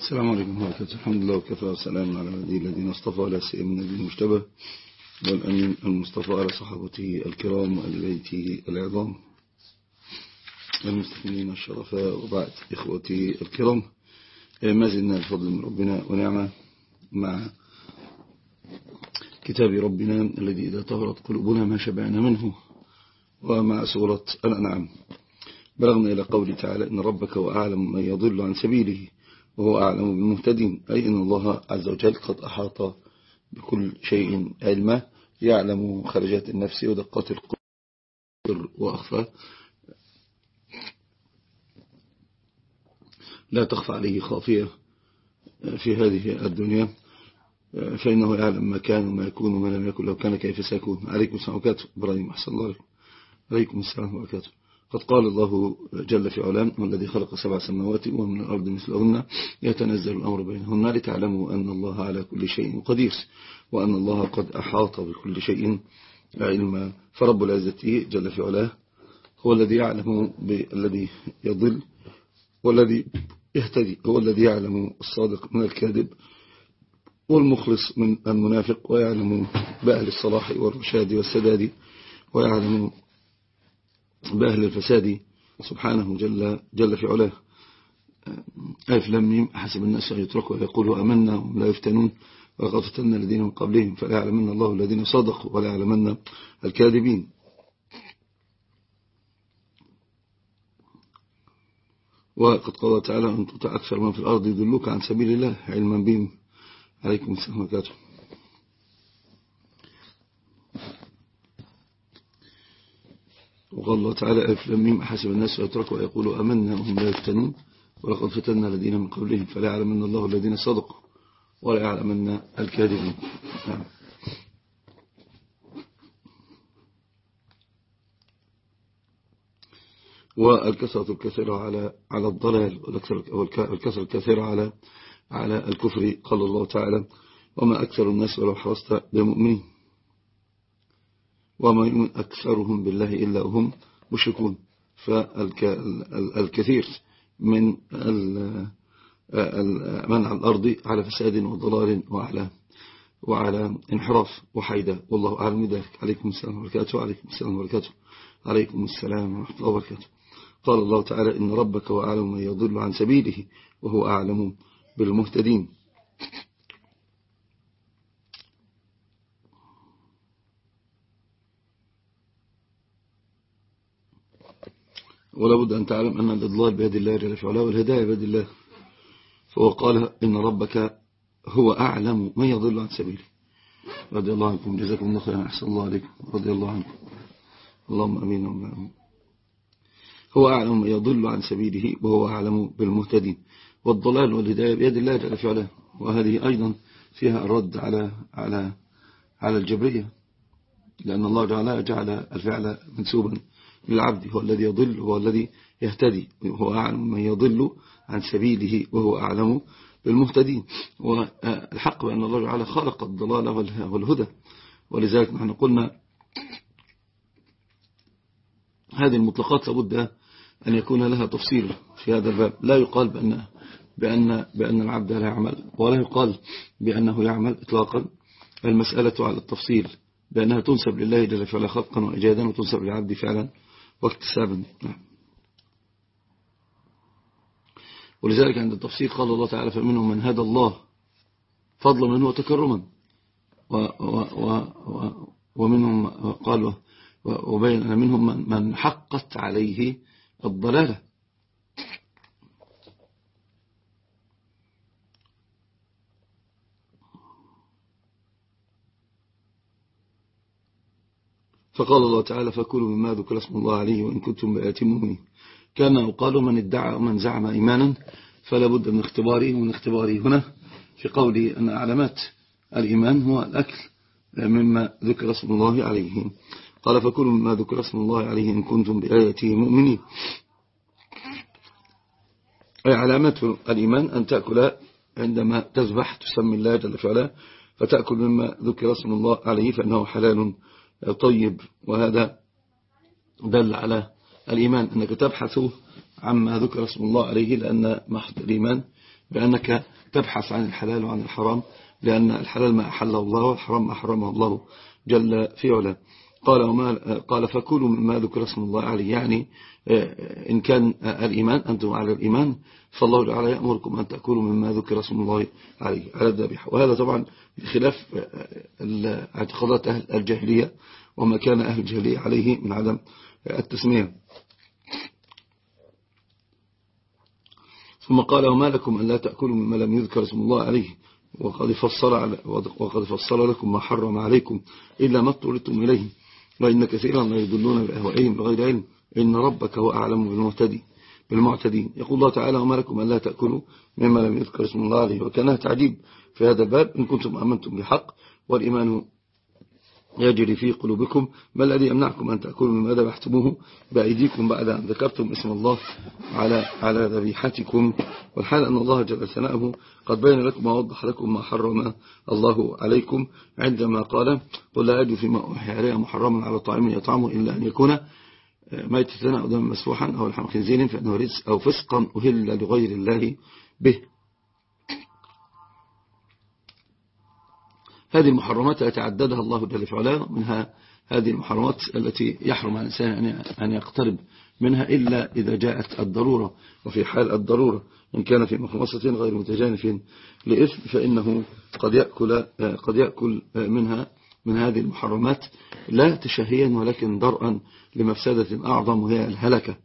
السلام عليكم ورحمة الله. الحمد لله وكفى. وسلام على الذي الذين اصطفى على سيئة النبي المجتبى والأمين المصطفى على صحابته الكرام والبيت العظام. المستثمرين الشرفاء وبعد إخوتي الكرام. ما زلنا الفضل من ربنا ونعمة مع كتاب ربنا الذي إذا طهرت قلوبنا ما شبعنا منه ومع سورة الأنعام. بلغنا إلى قول تعالى إن ربك وأعلم من يضل عن سبيله. وهو أعلم بالمهتدين أي إن الله عز وجل قد أحاط بكل شيء علما يعلم خرجات النفس ودقات القدر وأخفى. لا تخفى عليه خافية في هذه الدنيا فإنه يعلم ما كان وما يكون وما لم يكن لو كان كيف سيكون. عليكم السلام وبركاته. إبراهيم أحسن الله عليكم السلام وبركاته. قد قال الله جل في علام والذي خلق سبع سماوات ومن الأرض مثلهن يتنزل الأمر بينهن لتعلموا أن الله على كل شيء قدير وأن الله قد أحاط بكل شيء علما. فرب العزة جل في علاه هو الذي يعلم بالذي يضل والذي يهتدي هو الذي يعلم الصادق من الكاذب والمخلص من المنافق ويعلم بأهل الصلاح والرشاد والسداد ويعلم بأهل الفساد سبحانه جل, جل في علاه. ألف لم حسب الناس أن يتركوا ويقولوا أمنا وهم لا يفتنون. وقد فتنا الذين من قبلهم فلا يعلمن الله الذين صدقوا ولا يعلمن الكاذبين. وقد قال تعالى أن تطع أكثر من في الأرض يدلوك عن سبيل الله علما بهم. عليكم السلام وبركاته وقال الله تعالى ألف لم حسب الناس يتركوا ويقولوا أمنا وهم لا يفتنون. ولقد فتنا الذين من قبلهم فلا يعلمن الله الذين صدقوا ولا يعلمن الكاذبين. نعم. والكسرة الكثيرة على على الضلال والكسرة الكثيرة على على الكفر قال الله تعالى وما أكثر الناس ولو حرصت بمؤمنين. وما يؤمن أكثرهم بالله إلا هم مشركون. فالكثير من من على الأرض على فساد وضلال وعلى وعلى انحراف وحيدة. والله أعلم ذلك عليكم السلام وبركاته وعليكم السلام وبركاته عليكم السلام ورحمة الله وبركاته. قال الله تعالى إن ربك وأعلم من يضل عن سبيله وهو أعلم بالمهتدين. ولا بد أن تعلم أن الإضلال بيد الله جل في علاه والهداية بيد الله. فهو قال إن ربك هو أعلم من يضل عن سبيله. رضي الله عنكم. جزاكم الله خيرا. أحسن الله عليكم. رضي الله عنكم. اللهم أمين. ومعهم هو أعلم من يضل عن سبيله وهو أعلم بالمهتدين. والضلال والهداية بيد الله جل في علاه. وهذه أيضا فيها الرد على على على الجبرية. لأن الله تعالى جعل الفعل منسوبا. للعبد هو الذي يضل هو الذي يهتدي وهو أعلم من يضل عن سبيله وهو أعلم بالمهتدين. والحق بأن الله تعالى خلق الضلال والهدى. ولذلك نحن قلنا هذه المطلقات لابد أن يكون لها تفصيل في هذا الباب. لا يقال بأن, بأن, بأن العبد لا يعمل ولا يقال بأنه يعمل إطلاقا. المسألة على التفصيل بأنها تنسب لله جل فعلا خلقا وإجادا وتنسب للعبد فعلا. واكتسابا نعم. ولذلك عند التفصيل قال الله تعالى فمنهم من هدى الله فضلا منه وتكرما. و و و ومنهم قال وبين منهم من حقت عليه الضلالة. فقال الله تعالى فكلوا مما ذكر اسم الله عليه وإن كنتم بآيات مؤمنين. كان يقال من ادعى ومن زعم إيمانا فلا بد من اختباره ومن اختباره هنا في قولي أن علامات الإيمان هو الأكل مما ذكر اسم الله عليه. قال فكلوا مما ذكر اسم الله عليه إن كنتم بآياته مؤمنين. أي علامات الإيمان أن تأكل عندما تذبح تسمي الله جل فعلا فتأكل مما ذكر اسم الله عليه فإنه حلال طيب وهذا دل على الإيمان أنك تبحث عما ذكر اسم الله عليه لأن محض الإيمان بأنك تبحث عن الحلال وعن الحرام لأن الحلال ما أحله الله والحرام ما حرمه الله جل في علاه. قال, وما قال فكلوا مما ذكر اسم الله عليه. يعني آه، إن كان الإيمان أنتم على الإيمان فالله تعالى يأمركم أن تأكلوا مما ذكر اسم الله عليه على الذبيحة. وهذا طبعا بخلاف آه، اعتقادات أهل الجاهلية وما كان أهل الجاهلية عليه من عدم التسمية. ثم قال وما لكم أن لا تأكلوا مما لم يذكر اسم الله عليه. وقد فصل, وقد فصل لكم ما حرم عليكم إلا ما اضطررتم إليه. وإن كثيرا لا يدلون بأهوائهم بغير علم. إن ربك هو أعلم بالمعتدي بالمعتدين. يقول الله تعالى وما لكم أن لا تأكلوا مما لم يذكر اسم الله عليه وكانها تعجيب. في هذا الباب إن كنتم أمنتم بحق والإيمان يجري في قلوبكم ما الذي يمنعكم أن تأكلوا مما ذبحتموه بأيديكم بعد أن ذكرتم اسم الله على على ذبيحتكم والحال أن الله جل ثناءه قد بين لكم ووضح لكم ما حرم الله عليكم عندما قال قل لا أجد فيما أوحي عليه محرما على طعام يطعمه إلا أن يكون ميتة أو دم مسفوحا أو لحم خنزير فإنه رزق أو فسقا أهل لغير الله به هذه المحرمات التي عددها الله جل وعلا منها هذه المحرمات التي يحرم على الإنسان أن يقترب منها إلا إذا جاءت الضرورة. وفي حال الضرورة إن كان في مخمصة غير متجانف لإثم فإنه قد يأكل, قد يأكل منها من هذه المحرمات لا تشهيا ولكن درءا لمفسدة أعظم وهي الهلكة.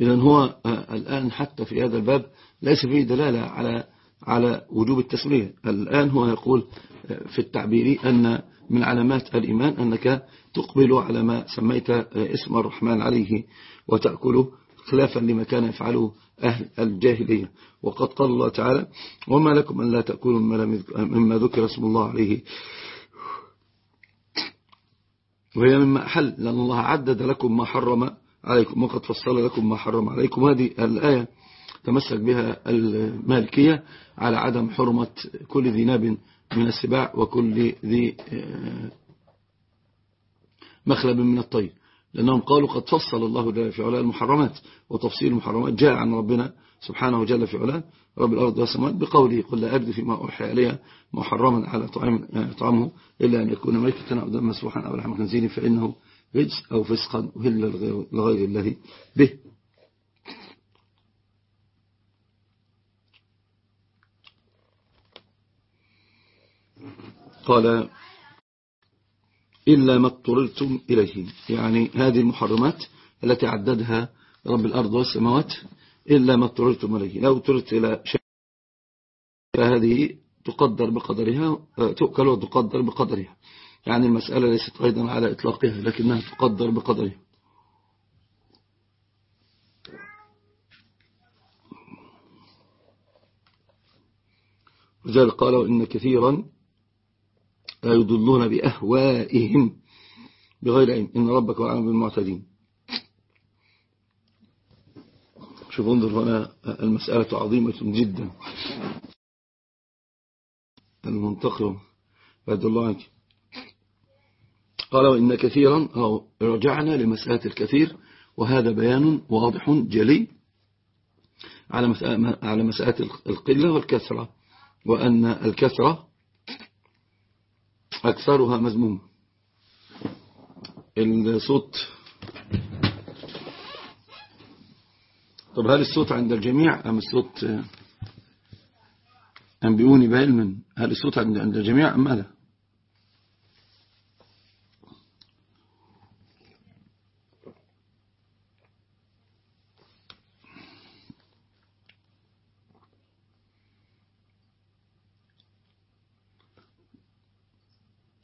إذا هو الآن حتى في هذا الباب ليس فيه دلالة على على وجوب التسمية الآن هو يقول في التعبير أن من علامات الإيمان أنك تقبل على ما سميت اسم الرحمن عليه وتأكله خلافا لما كان يفعله أهل الجاهلية. وقد قال الله تعالى وما لكم أن لا تأكلوا مما ذكر اسم الله عليه. وهي مما أحل لأن الله عدد لكم ما حرم عليكم وقد فصل لكم ما حرم عليكم. هذه الآية تمسك بها المالكية على عدم حرمة كل ذي ناب من السباع وكل ذي آه، مخلب من الطير. لأنهم قالوا قد فصل الله جل في علاء المحرمات وتفصيل المحرمات جاء عن ربنا سبحانه جل في علاء رب الأرض والسماوات بقوله قل لا أجد فيما أوحي عليها محرما على طعام طعامه إلا أن يكون ميتة أو دم مسفوحا أو لحم خنزير فإنه رجس أو فسقا أهل لغير الله به. قال إلا ما اضطررتم إليه. يعني هذه المحرمات التي عددها رب الأرض والسماوات إلا ما اضطررتم إليه. لو اضطررت إلى شيء فهذه تقدر بقدرها تؤكل وتقدر بقدرها. يعني المسألة ليست أيضا على إطلاقها لكنها تقدر بقدرها. وذلك قالوا إن كثيرا لا يضلون بأهوائهم بغير علم. إن ربك وعلم بالمعتدين. شوف انظر هنا المسألة عظيمة جدا. المنتقم بعد الله عنك. قال وإن كثيرا أو رجعنا لمسألة الكثير وهذا بيان واضح جلي على مسألة القلة والكثرة وأن الكثرة أكثرها مذموم. الصوت. طب هل الصوت عند الجميع أم الصوت أنبئوني بعلم هل الصوت عند الجميع أم ماذا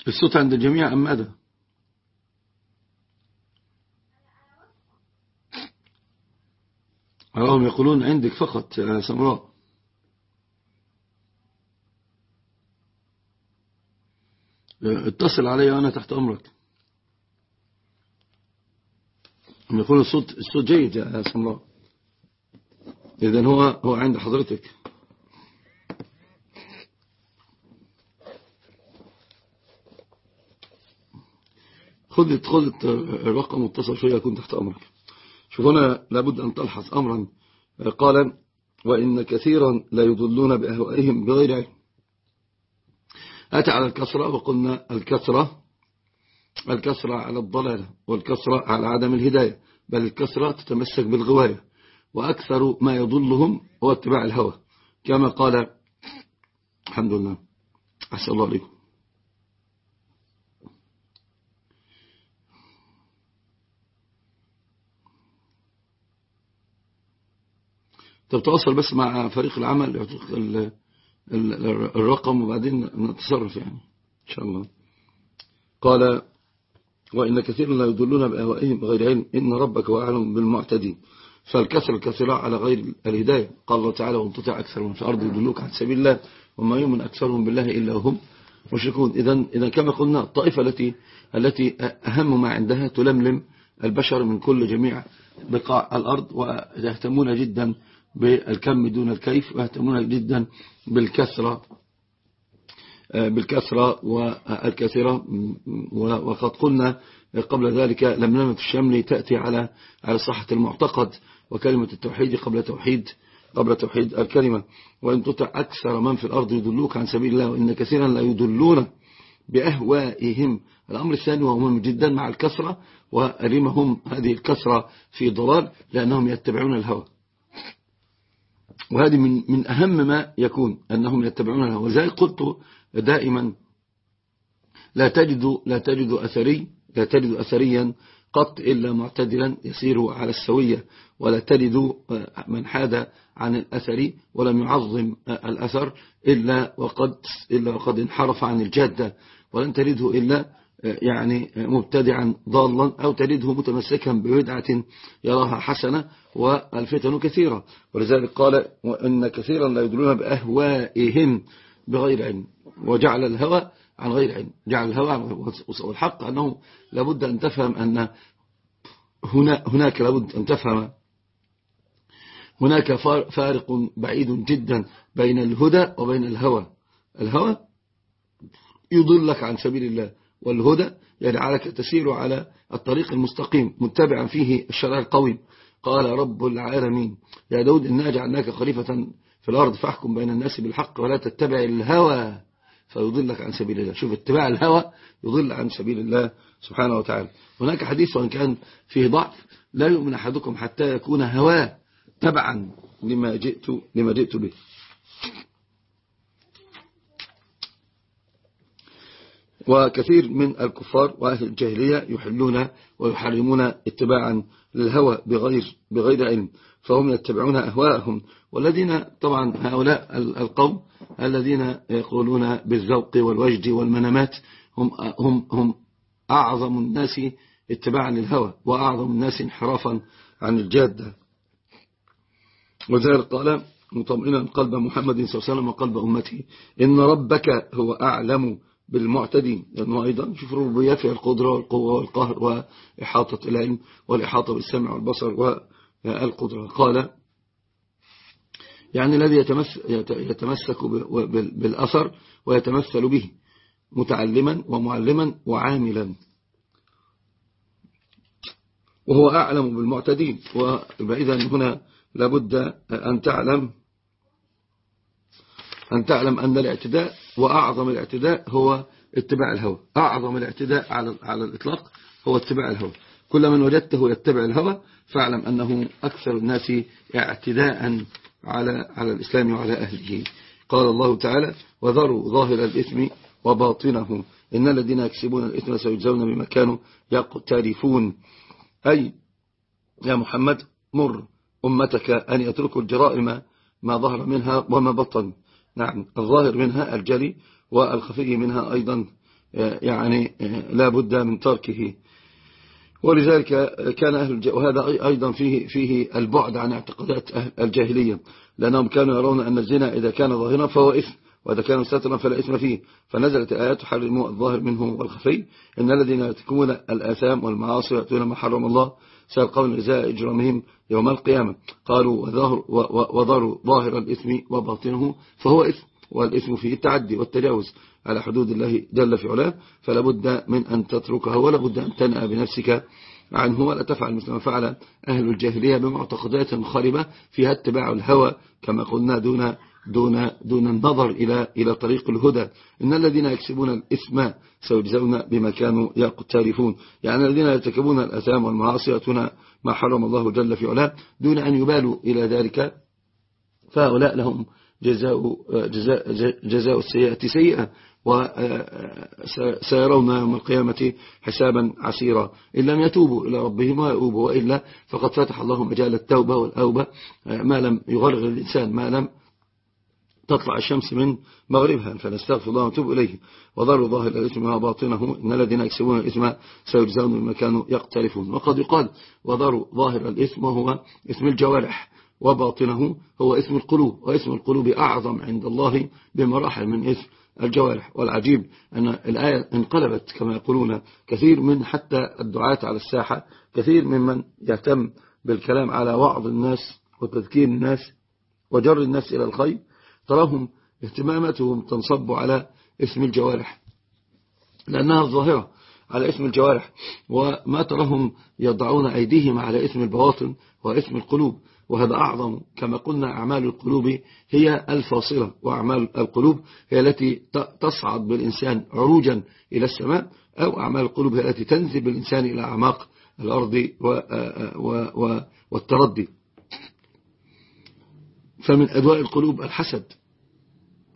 الصوت عند الجميع أم ماذا هم يقولون عندك فقط يا سمراء. اتصل علي وأنا تحت أمرك. هم يقولون الصوت, الصوت جيد يا سمراء. إذن هو هو عند حضرتك. خذ خذ الرقم واتصل فيه يكون تحت أمرك. شوف هنا لابد أن تلحظ أمرا. قال وإن كثيرا لا يضلون بأهوائهم بغير علم. أتى على الكسرة وقلنا الكسرة الكسرة على الضلالة والكسرة على عدم الهداية بل الكسرة تتمسك بالغواية وأكثر ما يضلهم هو اتباع الهوى. كما قال الحمد لله. أحسن الله عليكم طب تواصل بس مع فريق العمل يعطيك الرقم وبعدين نتصرف يعني إن شاء الله. قال وإن كثيرا لا يدلون بأهوائهم بغير علم إن ربك هو أعلم بالمعتدين. فالكسر الكثيرة على غير الهداية. قال الله تعالى وان تطع أكثر من في الأرض يدلوك عن سبيل الله وما يؤمن أكثرهم بالله إلا هم مشركون. إذا إذا كما قلنا الطائفة التي التي أهم ما عندها تلملم البشر من كل جميع بقاع الأرض ويهتمون جدا بالكم دون الكيف ويهتمون جدا بالكثرة بالكثرة والكثرة وقد قلنا قبل ذلك لملمة الشمل تأتي على على صحة المعتقد وكلمة التوحيد قبل توحيد قبل توحيد الكلمة. وإن تطع أكثر من في الأرض يدلوك عن سبيل الله وإن كثيرا لا يدلون بأهوائهم. الأمر الثاني وهو مهم جدا مع الكثرة وأرمهم هذه الكثرة في ضلال لأنهم يتبعون الهوى. وهذه من من أهم ما يكون أنهم يتبعون الهوى وزي قلت دائما لا تجد لا تجد أثري لا تجد أثريا قط إلا معتدلا يسير على السوية ولا تجد من حاد عن الأثر ولم يعظم الأثر إلا وقد, إلا وقد انحرف عن الجادة ولن تجده إلا يعني مبتدعا ضالا أو تجده متمسكا ببدعة يراها حسنة والفتن كثيرة. ولذلك قال وإن كثيرا لا يدلون بأهوائهم بغير علم. وجعل الهوى عن غير علم. جعل الهوى والحق أنه لابد أن تفهم أن هنا هناك لابد أن تفهم هناك فارق بعيد جدا بين الهدى وبين الهوى. الهوى يضلك عن سبيل الله. والهدى يجعلك تسير على الطريق المستقيم متبعا فيه الشرع القويم قال رب العالمين يا داود إنا جعلناك خليفة في الأرض فاحكم بين الناس بالحق ولا تتبع الهوى. فيضلك عن سبيل الله. شوف اتباع الهوى يضل عن سبيل الله سبحانه وتعالى. هناك حديث وإن كان فيه ضعف لا يؤمن أحدكم حتى يكون هواه تبعا لما جئت, لما جئت به. وكثير من الكفار وأهل الجاهلية يحلون ويحرمون اتباعا للهوى بغير, بغير علم فهم يتبعون أهواءهم. والذين طبعا هؤلاء القوم الذين يقولون بالذوق والوجد والمنامات هم, هم, هم أعظم الناس اتباعا للهوى وأعظم الناس انحرافا عن الجادة. وذلك قال مطمئنا قلب محمد صلى الله عليه وسلم وقلب أمته إن ربك هو أعلم بالمعتدين. لأنه أيضا شوف في القدرة والقوة والقهر وإحاطة العلم والإحاطة بالسمع والبصر والقدرة. قال يعني الذي يتمسك بالأثر ويتمثل به متعلما ومعلما وعاملا. وهو أعلم بالمعتدين. وإذا هنا لابد أن تعلم أن تعلم أن الاعتداء وأعظم الاعتداء هو اتباع الهوى. أعظم الاعتداء على على الإطلاق هو اتباع الهوى. كل من وجدته يتبع الهوى فاعلم أنه أكثر الناس اعتداء على على الإسلام وعلى أهله. قال الله تعالى وذروا ظاهر الإثم وباطنه. إن الذين يكسبون الإثم سيجزون بما كانوا يقترفون. أي يا محمد مر أمتك أن يتركوا الجرائم ما ظهر منها وما بطن. نعم الظاهر منها الجلي والخفي منها أيضا يعني لا بد من تركه ولذلك كان أهل. وهذا أيضا فيه, فيه البعد عن اعتقادات الجاهلية لأنهم كانوا يرون أن الزنا إذا كان ظاهرا فهو إثم وإذا كان سترا فلا إثم فيه فنزلت آيات تحرم الظاهر منه والخفي إن الذين يتكون الآثام والمعاصي ويأتون ما حرم الله سيلقون جزاء إجرامهم يوم القيامة. قالوا وظهروا ظاهر الإثم وباطنه فهو إثم والإثم فيه التعدي والتجاوز. على حدود الله جل في علاه فلا بد من أن تتركها ولا بد أن تنأى بنفسك عنه ولا تفعل مثل ما فعل أهل الجاهلية بمعتقدات خاربة فيها اتباع الهوى كما قلنا دون دون دون النظر إلى إلى طريق الهدى. إن الذين يكسبون الإثم سيجزون بما كانوا يقترفون. يعني الذين يرتكبون الأثام والمعاصي يأتون ما حرم الله جل في علاه. دون أن يبالوا إلى ذلك فهؤلاء لهم جزاء, جزاء, جزاء السيئة سيئة. وسيرون يوم القيامة حسابا عسيرا. إن لم يتوبوا إلى ربهم ويؤوبوا وإلا فقد فتح الله مجال التوبة والأوبة. ما لم يغرغر الإنسان ما لم تطلع الشمس من مغربها فنستغفر الله ونتوب إليه. وضروا ظاهر الإثم وباطنه إن الذين يكسبون الإثم سيجزون بما كانوا يقترفون. وقد يقال وضروا ظاهر الإثم وهو إثم الجوارح وباطنه هو اسم القلوب واسم القلوب أعظم عند الله بمراحل من اسم الجوارح. والعجيب أن الآية انقلبت كما يقولون كثير من حتى الدعاة على الساحة كثير ممن يهتم بالكلام على وعظ الناس وتذكير الناس وجر الناس إلى الخير. تراهم اهتماماتهم تنصب على اسم الجوارح. لأنها الظاهرة على اسم الجوارح وما تراهم يضعون أيديهم على اسم البواطن واسم القلوب. وهذا أعظم كما قلنا أعمال القلوب هي الفاصلة وأعمال القلوب هي التي تصعد بالإنسان عروجا إلى السماء أو أعمال القلوب هي التي تنزل بالإنسان إلى أعماق الأرض والتردي. فمن أدواء القلوب الحسد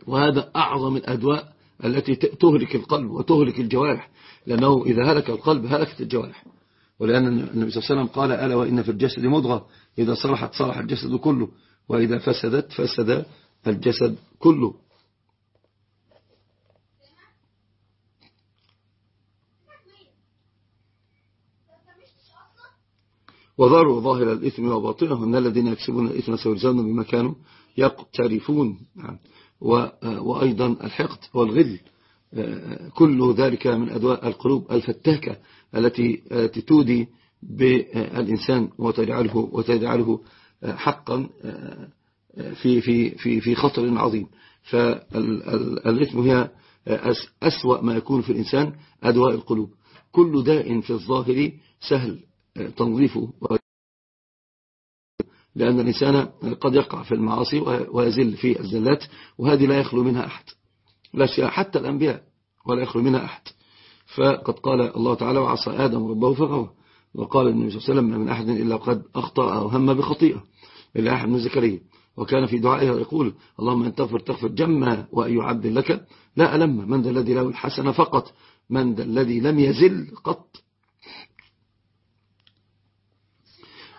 وهذا أعظم الأدواء التي تهلك القلب وتهلك الجوارح لأنه إذا هلك القلب هلكت الجوارح. ولأن النبي صلى الله عليه وسلم قال ألا وإن في الجسد مضغة إذا صلحت صلح الجسد كله وإذا فسدت فسد الجسد كله. وظهروا ظاهر الإثم وباطنه أن الذين يكسبون الإثم سيرزون بما كانوا يقترفون. نعم. وأيضا الحقد والغل. كل ذلك من أدواء القلوب الفتاكة التي تودي بالإنسان وتجعله, وتجعله حقا في, في, في, في خطر عظيم. فالإثم هي أسوأ ما يكون في الإنسان أدواء القلوب. كل داء في الظاهر سهل. تنظيفه. لأن الإنسان قد يقع في المعاصي ويزل في الزلات وهذه لا يخلو منها أحد. لا حتى الأنبياء ولا يخلو منها أحد. فقد قال الله تعالى وعصى آدم ربه فغوى وقال النبي صلى الله عليه وسلم من أحد إلا قد أخطأ أو هم بخطيئة إلا أحد من زكريا وكان في دعائه يقول اللهم أن تغفر تغفر جما وأي عبد لك لا ألم. من ذا الذي له الحسن فقط. من ذا الذي لم يزل قط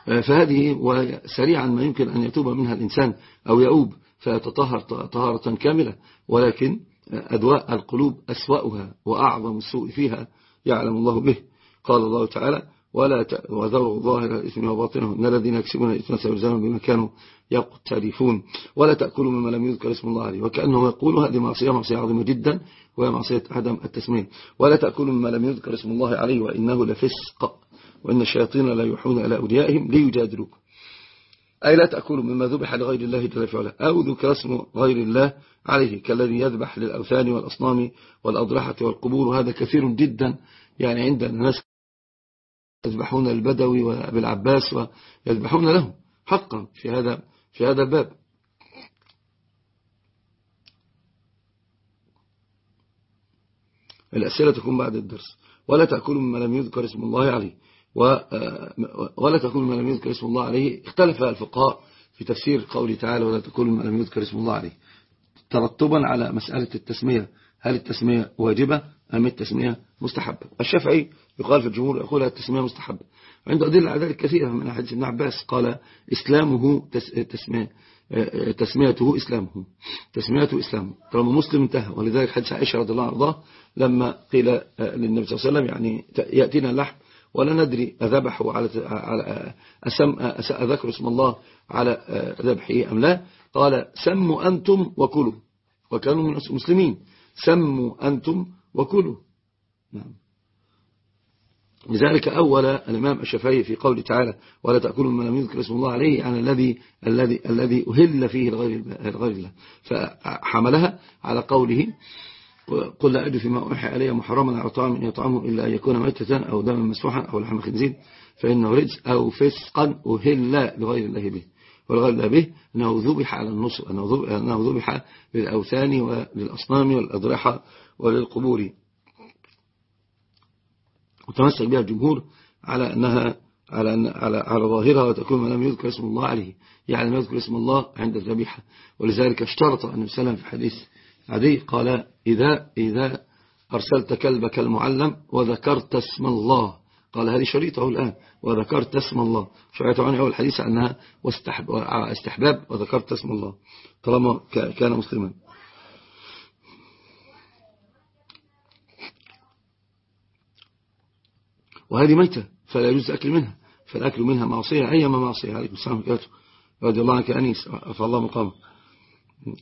فهذه وسريعا ما يمكن أن يتوب منها الإنسان أو يؤوب فيتطهر طهارة كاملة. ولكن أدواء القلوب أسوأها وأعظم السوء فيها يعلم الله به. قال الله تعالى ولا وذروا ظاهر الإثم وباطنه إن الذين يكسبون الإثم سيجزون بما كانوا يقترفون. ولا تأكلوا مما لم يذكر اسم الله عليه وكأنه يقول هذه معصية معصية عظيمة جدا وهي معصية عدم التسمية. ولا تأكلوا مما لم يذكر اسم الله عليه وإنه لفسق. وإن الشياطين لا يوحون إلى أوليائهم ليجادلوكم أي لا تأكلوا مما ذبح لغير الله جل وعلا. أو ذكر اسم غير الله عليه كالذي يذبح للأوثان والأصنام والأضرحة والقبور. وهذا كثير جدا. يعني عند الناس يذبحون البدوي وبالعباس ويذبحون له حقا في هذا في هذا الباب. الأسئلة تكون بعد الدرس. ولا تأكلوا مما لم يذكر اسم الله عليه. ولا تكون ما لم يذكر اسم الله عليه. اختلف الفقهاء في تفسير قوله تعالى ولا تكون ما لم يذكر اسم الله عليه. ترتبا على مسألة التسمية. هل التسمية واجبة أم التسمية مستحبة؟ الشافعي يقال في الجمهور يقول التسمية مستحبة. عنده أدلة على ذلك كثيرة من حديث ابن عباس قال إسلامه تسمية تسميته إسلامه. تسميته إسلامه. طالما مسلم انتهى. ولذلك حديث عائشة رضي الله عنها لما قيل للنبي صلى الله عليه وسلم يعني يأتينا اللحم ولا ندري أذبحوا على أسم أذكر اسم الله على ذبحه أم لا. قال سموا أنتم وكلوا. وكانوا من المسلمين. سموا أنتم وكلوا. نعم. لذلك أول الإمام الشافعي في قوله تعالى ولا تأكلوا ما لم يذكر اسم الله عليه يعني الذي الذي الذي أهل فيه الغير الله. فحملها على قوله قل لا أجد فيما أوحي علي محرما على طعام يطعمه إلا أن يكون ميتة أو دما مسفوحا أو لحم خنزير فإنه رجس أو فسقا أهل لغير الله به. والغير الله به أنه ذبح على النصر أنه ذبح للأوثان وللأصنام والأضرحة وللقبور. وتمسك بها الجمهور على أنها على, أن على, على ظاهرها وتكون ما لم يذكر اسم الله عليه. يعني لم يذكر اسم الله عند الذبيحة. ولذلك اشترط أن يسلم في حديث عدي قال إذا, إذا أرسلت كلبك المعلم وذكرت اسم الله. قال هذه شريطة الآن. وذكرت اسم الله. شريطة عني أول حديث أنها استحباب وذكرت اسم الله. طالما كان مسلما. وهذه ميتة فلا يجوز أكل منها. فالأكل منها معصية أيما معصية؟ عليكم السلام. رضي الله عنك أنيس. فالله مقام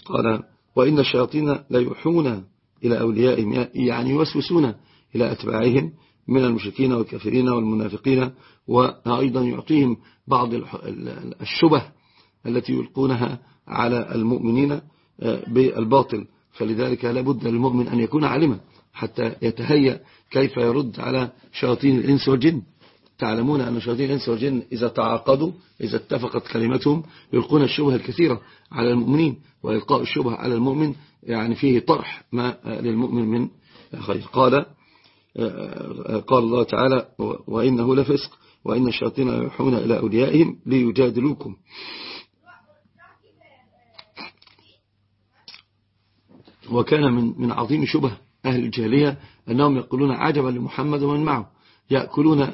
قال وإن الشياطين ليوحون إلى أوليائهم يعني يوسوسون إلى أتباعهم من المشركين والكافرين والمنافقين وأيضا يعطيهم بعض الشبه التي يلقونها على المؤمنين آه، بالباطل. فلذلك لابد للمؤمن أن يكون عالما حتى يتهيأ كيف يرد على شياطين الإنس والجن. تعلمون أن شياطين الإنس والجن إذا تعاقدوا إذا اتفقت كلمتهم يلقون الشبه الكثيرة على المؤمنين وإلقاء الشبه على المؤمن يعني فيه طرح ما للمؤمن من خير قال قال الله تعالى وإنه لفسق وإن الشياطين يوحون إلى أوليائهم ليجادلوكم. وكان من من عظيم شبه أهل الجاهلية أنهم يقولون عجبا لمحمد ومن معه يأكلون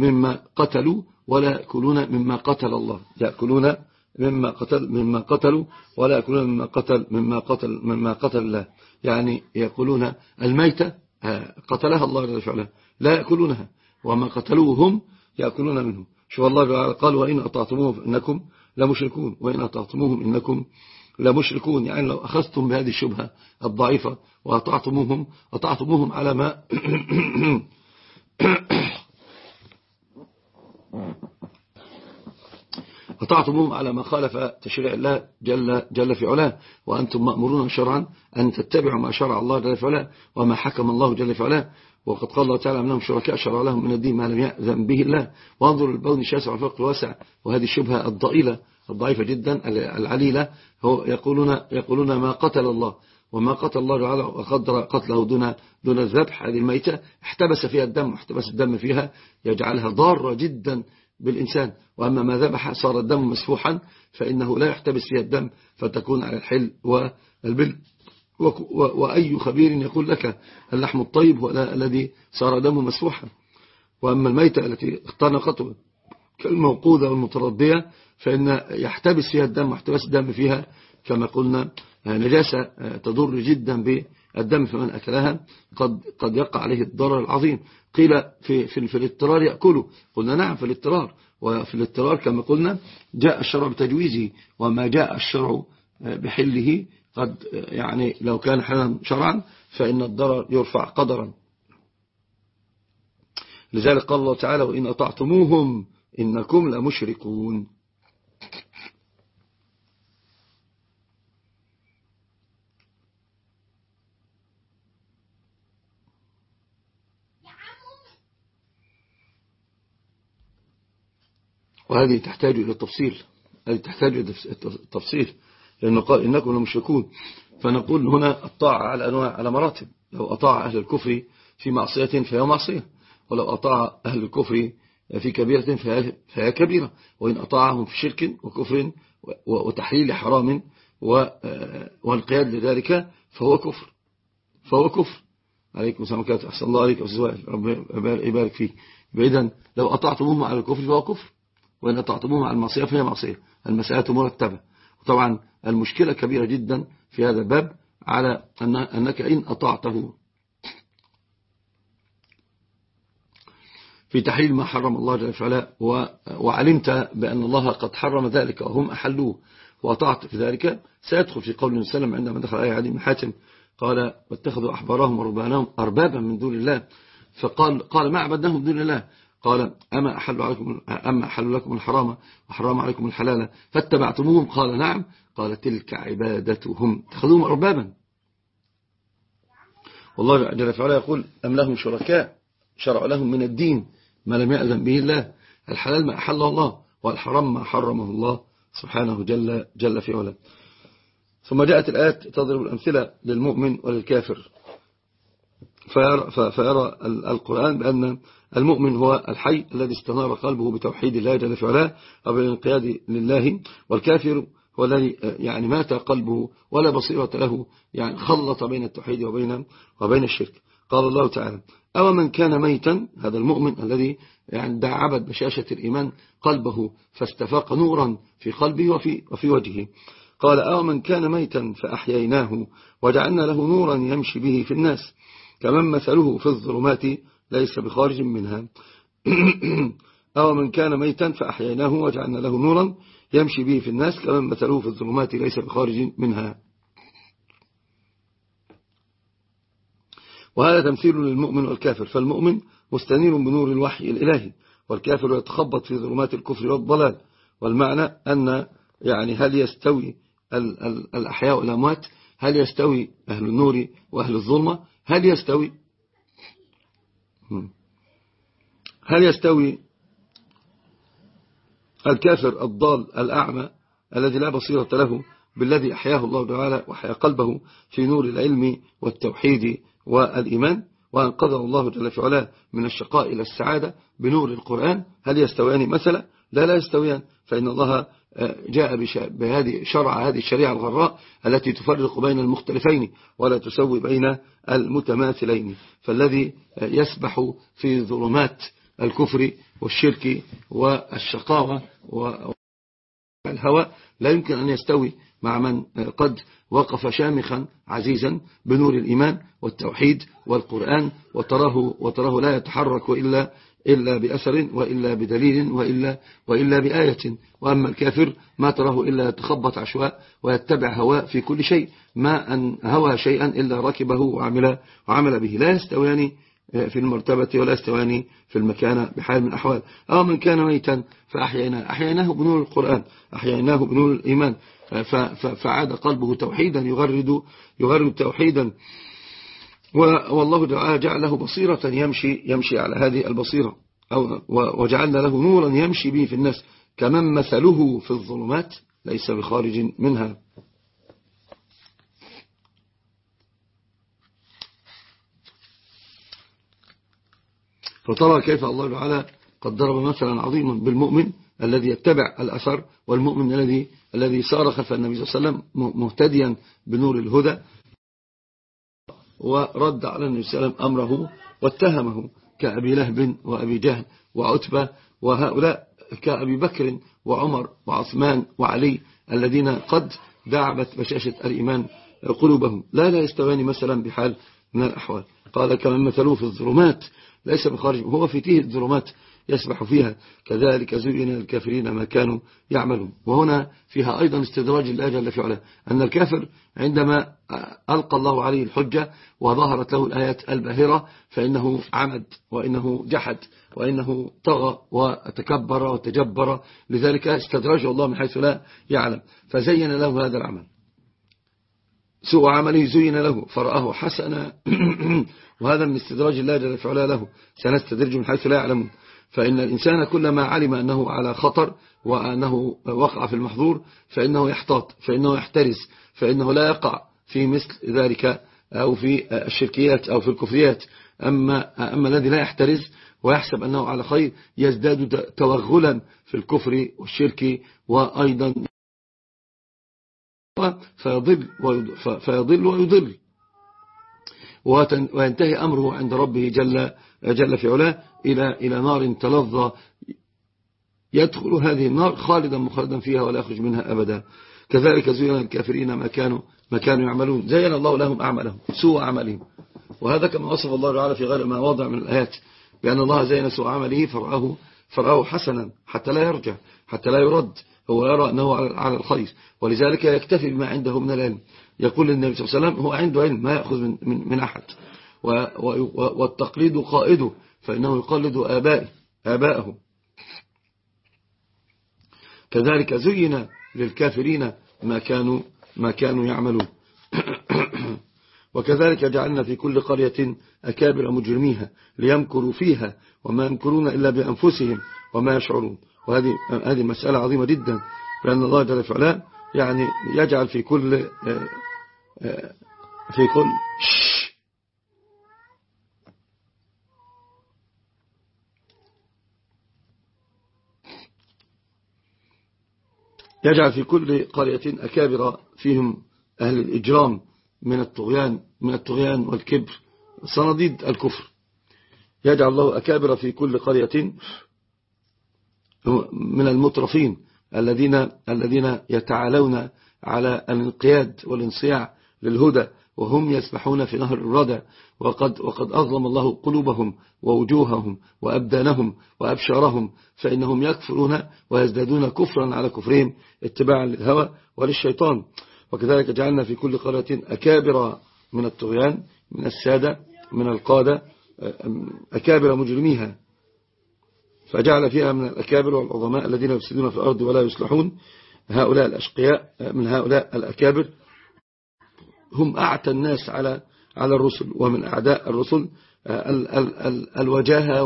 مما قتلوا ولا يأكلون مما قتل الله. يأكلون مما قتل مما قتلوا ولا يأكلون مما قتل مما قتل مما قتل الله. يعني يقولون الميتة آه، قتلها الله جل وعلا. لا يأكلونها. وما قتلوهم يأكلون منه شو الله قال وإن أطعتموهم إنكم لمشركون. وإن أطعتموهم إنكم لمشركون. يعني لو أخذتم بهذه الشبهة الضعيفة وأطعتموهم أطعتموهم على ما أطعتموهم على ما خالف تشريع الله جل, جل في علاه. وأنتم مأمورون شرعا أن تتبعوا ما شرع الله جل في علاه وما حكم الله جل في علاه. وقد قال الله تعالى أنهم شركاء شرع لهم من الدين ما لم يأذن به الله. وانظر البون الشاسع والفرق الواسع. وهذه الشبهة الضئيلة الضعيفة جدا العليلة. هو يقولون, يقولون ما قتل الله. وما قتل الله تعالى وقدر قتله دون دون الذبح هذه الميتة احتبس فيها الدم واحتبس الدم فيها يجعلها ضارة جدا بالإنسان. وأما ما ذبح صار الدم مسفوحا فإنه لا يحتبس فيها الدم فتكون على الحل والبل. وأي خبير يقول لك اللحم الطيب هو الذي صار دمه مسفوحا. وأما الميتة التي اختنقته كالموقوذة والمتردية فإن يحتبس فيها الدم واحتبس الدم فيها كما قلنا نجاسة تضر جدا بالدم فمن أكلها قد, قد يقع عليه الضرر العظيم. قيل في, في, في الاضطرار يأكله. قلنا نعم في الاضطرار. وفي الاضطرار كما قلنا جاء الشرع بتجويزه. وما جاء الشرع بحله قد يعني لو كان حلا شرعا فإن الضرر يرفع قدرا. لذلك قال الله تعالى وإن أطعتموهم إنكم لمشركون. وهذه تحتاج إلى التفصيل هذه تحتاج إلى التفصيل لأنه قال إنكم لمشركون. فنقول هنا الطاعة على أنواع على مراتب. لو أطاع أهل الكفر في معصية فهي معصية. ولو أطاع أهل الكفر في كبيرة فهي كبيرة. وإن أطاعهم في شرك وكفر وتحليل حرام والقياد لذلك فهو كفر. فهو كفر. عليكم السلام عليكم أحسن الله عليك. رب يبارك فيه بعيدا لو أطعتموهم على الكفر فهو كفر. وإن أطعتموهم على المعصية فهي معصية المسألة مرتبة. وطبعا المشكلة كبيرة جدا في هذا الباب على أنك إن أطعته. في تحليل ما حرم الله جل وعلا وعلمت بأن الله قد حرم ذلك وهم أحلوه وأطعت في ذلك سيدخل في قول وسلم عندما دخل آية عدي بن حاتم قال واتخذوا أحبارهم وربانهم أربابا من دون الله. فقال قال ما عبدناهم من دون الله. قال أما أحل, عليكم أما أحل لكم الحرام وحرام عليكم الحلال فاتبعتموهم قال نعم. قال تلك عبادتهم. اتخذوهم أربابا. والله جل وعلا يقول أم لهم شركاء؟ شرع لهم من الدين ما لم يأذن به الله. الحلال ما أحله الله والحرام ما حرمه الله سبحانه جل, جل في علاه. ثم جاءت الآيات تضرب الأمثلة للمؤمن وللكافر. فيرى, فيرى القرآن بأن المؤمن هو الحي الذي استنار قلبه بتوحيد الله جل في علاه وبالانقياد لله والكافر هو الذي يعني مات قلبه ولا بصيرة له يعني خلط بين التوحيد وبين, وبين الشرك. قال الله تعالى أو من كان ميتا هذا المؤمن الذي يعني دعبت بشاشة الإيمان قلبه فاستفاق نورا في قلبه وفي, وفي وجهه. قال أو من كان ميتا فأحييناه وجعلنا له نورا يمشي به في الناس كمن مثله في الظلمات ليس بخارج منها. أو من كان ميتا فأحييناه وجعلنا له نورا يمشي به في الناس كمن مثله في الظلمات ليس بخارج منها. وهذا تمثيل للمؤمن والكافر فالمؤمن مستنير بنور الوحي الإلهي والكافر يتخبط في ظلمات الكفر والضلال. والمعنى أن يعني هل يستوي الأحياء والأموات؟ هل يستوي أهل النور وأهل الظلمة؟ هل يستوي هل يستوي الكافر الضال الأعمى الذي لا بصيرة له بالذي أحياه الله تعالى وحيا قلبه في نور العلم والتوحيد والإيمان وأنقذه الله جل في علاه من الشقاء إلى السعادة بنور القرآن؟ هل يستويان مثلا؟ لا لا يستويان. فإن الله جاء بهذه شرع هذه الشريعة الغراء التي تفرق بين المختلفين ولا تسوي بين المتماثلين. فالذي يسبح في ظلمات الكفر والشرك والشقاوة والهوى لا يمكن أن يستوي مع من قد وقف شامخا عزيزا بنور الإيمان والتوحيد والقرآن وتراه, وتراه لا يتحرك إلا, إلا بأثر وإلا بدليل وإلا, وإلا بآية. وأما الكافر ما تراه إلا يتخبط عشواء ويتبع هواء في كل شيء ما أن هوى شيئا إلا ركبه وعمل, وعمل به. لا يستويان في المرتبة ولا يستواني في المكان بحال من الأحوال. أو من كان ميتا فأحييناه أحييناه بنور القرآن أحييناه بنور الإيمان. فعاد قلبه توحيدا يغرد, يغرد توحيدا. والله تعالى جعله بصيرة يمشي, يمشي على هذه البصيرة. أو وجعلنا له نورا يمشي به في الناس. كمن مثله في الظلمات ليس بخارج منها. فترى كيف الله تعالى قد ضرب مثلا عظيما بالمؤمن الذي يتبع الأثر والمؤمن الذي الذي سار خلف النبي صلى الله عليه وسلم مهتديا بنور الهدى. ورد على النبي صلى الله عليه وسلم أمره واتهمه كأبي لهب وأبي جهل وعتبة وهؤلاء كأبي بكر وعمر وعثمان وعلي الذين قد دعبت بشاشة الإيمان قلوبهم. لا لا يستواني مثلا بحال من الأحوال. قال كمن مثلوه في الظلمات ليس بخارج هو في تيه الظلمات. يسبح فيها. كذلك زين للكافرين ما كانوا يعملون. وهنا فيها أيضا استدراج الله جل في أن الكافر عندما ألقى الله عليه الحجة وظهرت له الآيات الباهرة فإنه عمد وإنه جحد وإنه طغى وتكبر وتجبر. لذلك استدرجه الله من حيث لا يعلم. فزين له هذا العمل. سوء عمله زين له فرآه حسنا. وهذا من استدراج الله جل وعلا له. سنستدرج من حيث لا يعلمون. فإن الإنسان كلما علم أنه على خطر وأنه وقع في المحظور فإنه يحتاط فإنه يحترس فإنه لا يقع في مثل ذلك أو في الشركيات أو في الكفريات. أما, أما الذي لا يحترز ويحسب أنه على خير يزداد توغلا في الكفر والشرك وأيضا فيضل, فيضل ويضل. وينتهي أمره عند ربه جل, جل في علاه. إلى, إلى نار تلظى. يدخل هذه النار خالدا مخلدا فيها ولا يخرج منها أبدا. كذلك زين الكافرين ما كانوا, ما كانوا يعملون. زين الله لهم أعمالهم سوء عملهم. وهذا كما وصف الله تعالى في غير ما وضع من الآيات بأن الله زين سوء عمله فرآه, فرآه حسنا حتى لا يرجع حتى لا يرد. هو يرى أنه على الخير. ولذلك يكتفي بما عنده من العلم. يقول النبي صلى الله عليه وسلم هو عنده علم ما يأخذ من, من, من أحد. والتقليد قائده. فإنه يقلد آبائه آبائه كذلك زين للكافرين ما كانوا ما كانوا يعملون. وكذلك جعلنا في كل قرية أكابر مجرميها ليمكروا فيها وما يمكرون إلا بأنفسهم وما يشعرون. وهذه هذه مسألة عظيمة جدا لأن الله جل وعلا يعني يجعل في كل آه، آه، في كل يجعل في كل قرية أكابر فيهم أهل الإجرام من الطغيان من الطغيان والكبر صناديد الكفر. يجعل الله أكابر في كل قرية من المطرفين الذين الذين يتعالون على الانقياد والانصياع للهدى وهم يسبحون في نهر الردى وقد, وقد أظلم الله قلوبهم ووجوههم وأبدانهم وأبشارهم فإنهم يكفرون ويزدادون كفرا على كفرهم اتباعا للهوى وللشيطان. وكذلك جعلنا في كل قرية أكابر من الطغيان من السادة من القادة أكابر مجرميها. فجعل فيها من الأكابر والعظماء الذين يفسدون في الأرض ولا يصلحون. هؤلاء الأشقياء من هؤلاء الأكابر. هم أعتى الناس على على الرسل ومن أعداء الرسل الوجاهة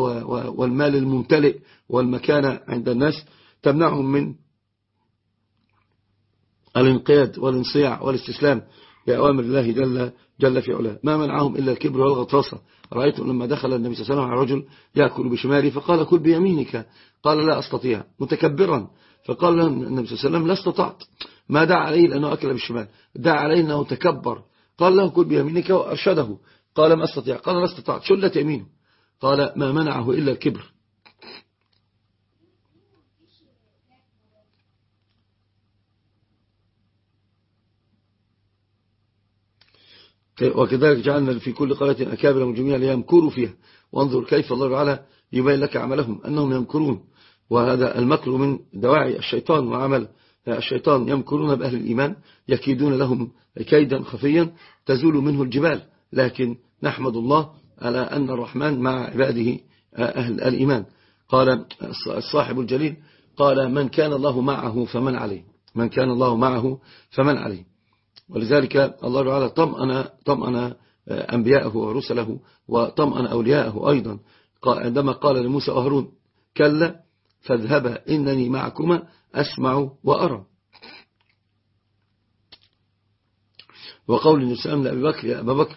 والمال الممتلئ والمكانة عند الناس تمنعهم من الانقياد والانصياع والاستسلام بأوامر الله جل, جل في علاه. ما منعهم إلا الكبر والغطرسة. رأيت لما دخل النبي صلى الله عليه وسلم على رجل يأكل بشماله فقال كل بيمينك. قال لا أستطيع. متكبرا. فقال له النبي صلى الله عليه وسلم لا استطعت. ما دعا عليه لأنه أكل بالشمال. دعا عليه أنه تكبر. قال له كل بيمينك وأرشده. قال ما استطيع. قال لا استطعت. شلت يمينه؟ قال ما منعه إلا الكبر. وكذلك جعلنا في كل قرية أكابر مجموعة ليمكروا فيها. وانظر كيف الله تعالى يبين لك عملهم أنهم يمكرون. وهذا المكر من دواعي الشيطان وعمل الشيطان يمكرون بأهل الإيمان يكيدون لهم كيدا خفيا تزول منه الجبال. لكن نحمد الله على أن الرحمن مع عباده أهل الإيمان. قال الصاحب الجليل قال من كان الله معه فمن عليه. من كان الله معه فمن عليه. ولذلك الله تعالى طمأن, طمأن أنبياءه ورسله وطمأن أولياءه أيضا. عندما قال لموسى وهارون كلا فاذهبا إنني معكما أسمع وأرى. وقول النسلام لأبي بكر يا أبا بكر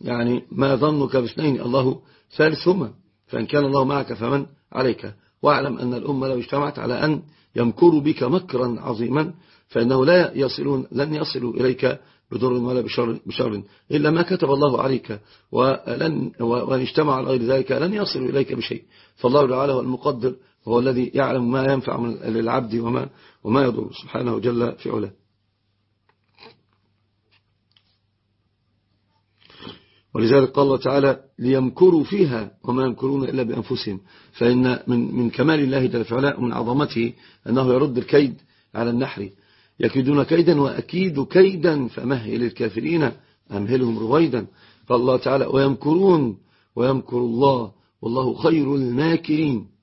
يعني ما ظنك باثنين الله ثالثهما فإن كان الله معك فمن عليك. واعلم أن الأمة لو اجتمعت على أن يمكروا بك مكرا عظيما فإنه لا يصلون لن يصلوا إليك بضر ولا بشر, بشر. إلا ما كتب الله عليك ولن وأن اجتمع على غير ذلك لن يصلوا إليك بشيء. فالله تعالى هو المقدر وهو الذي يعلم ما ينفع للعبد وما, وما يضر سبحانه جل في علاه. ولذلك قال الله تعالى ليمكروا فيها وما يمكرون إلا بأنفسهم. فإن من, من كمال الله جل في علاه ومن عظمته أنه يرد الكيد على النحر. يكيدون كيدا وأكيد كيدا فمهل الكافرين أمهلهم رويدا. قال الله تعالى ويمكرون ويمكر الله والله خير الماكرين.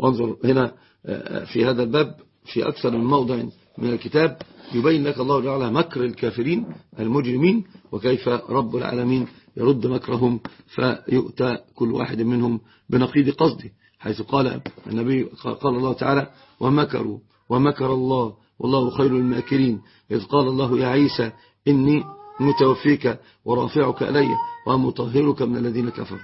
وانظر هنا آه، في هذا الباب في أكثر من موضع من الكتاب يبين لك الله تعالى مكر الكافرين المجرمين وكيف رب العالمين يرد مكرهم فيؤتى كل واحد منهم بنقيض قصده حيث قال النبي قال الله تعالى ومكروا ومكر الله والله خير الماكرين إذ قال الله يا عيسى إني متوفيك ورافعك إلي ومطهرك من الذين كفروا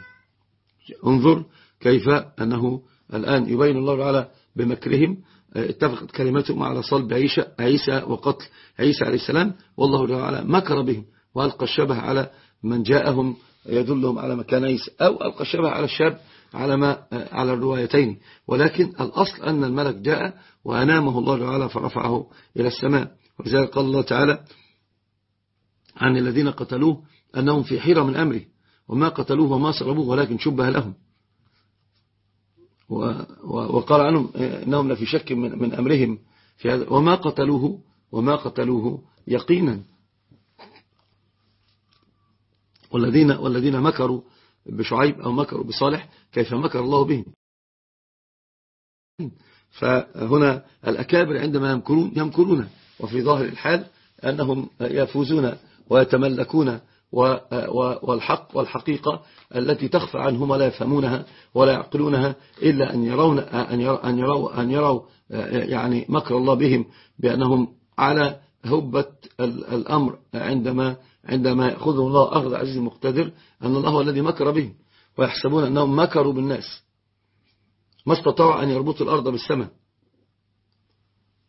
انظر كيف أنه الآن يبين الله تعالى بمكرهم. اتفقت كلمتهم على صلب عيسى, عيسى وقتل عيسى عليه السلام. والله تعالى مكر بهم وألقى الشبه على من جاءهم يدلهم على مكان عيسى أو ألقى الشبه على الشاب على ما على الروايتين. ولكن الأصل أن الملك جاء وأنامه الله تعالى فرفعه إلى السماء. ولذلك قال الله تعالى عن الذين قتلوه أنهم في حيرة من أمره وما قتلوه وما صلبوه ولكن شبه لهم. وقال عنهم أنهم لفي شك من, من أمرهم في هذا. وما قتلوه وما قتلوه يقينا. والذين, والذين مكروا بشعيب أو مكروا بصالح كيف مكر الله بهم. فهنا الأكابر عندما يمكرون يمكرون وفي ظاهر الحال أنهم يفوزون ويتملكون والحق والحقيقة التي تخفى عنهم ولا يفهمونها ولا يعقلونها إلا أن يرون أن يروا, أن يروا, أن يروا يعني مكر الله بهم بأنهم على هبة الأمر عندما عندما يأخذهم الله أخذ عزيز مقتدر أن الله هو الذي مكر بهم ويحسبون أنهم مكروا بالناس. ما استطاعوا أن يربطوا الأرض بالسماء.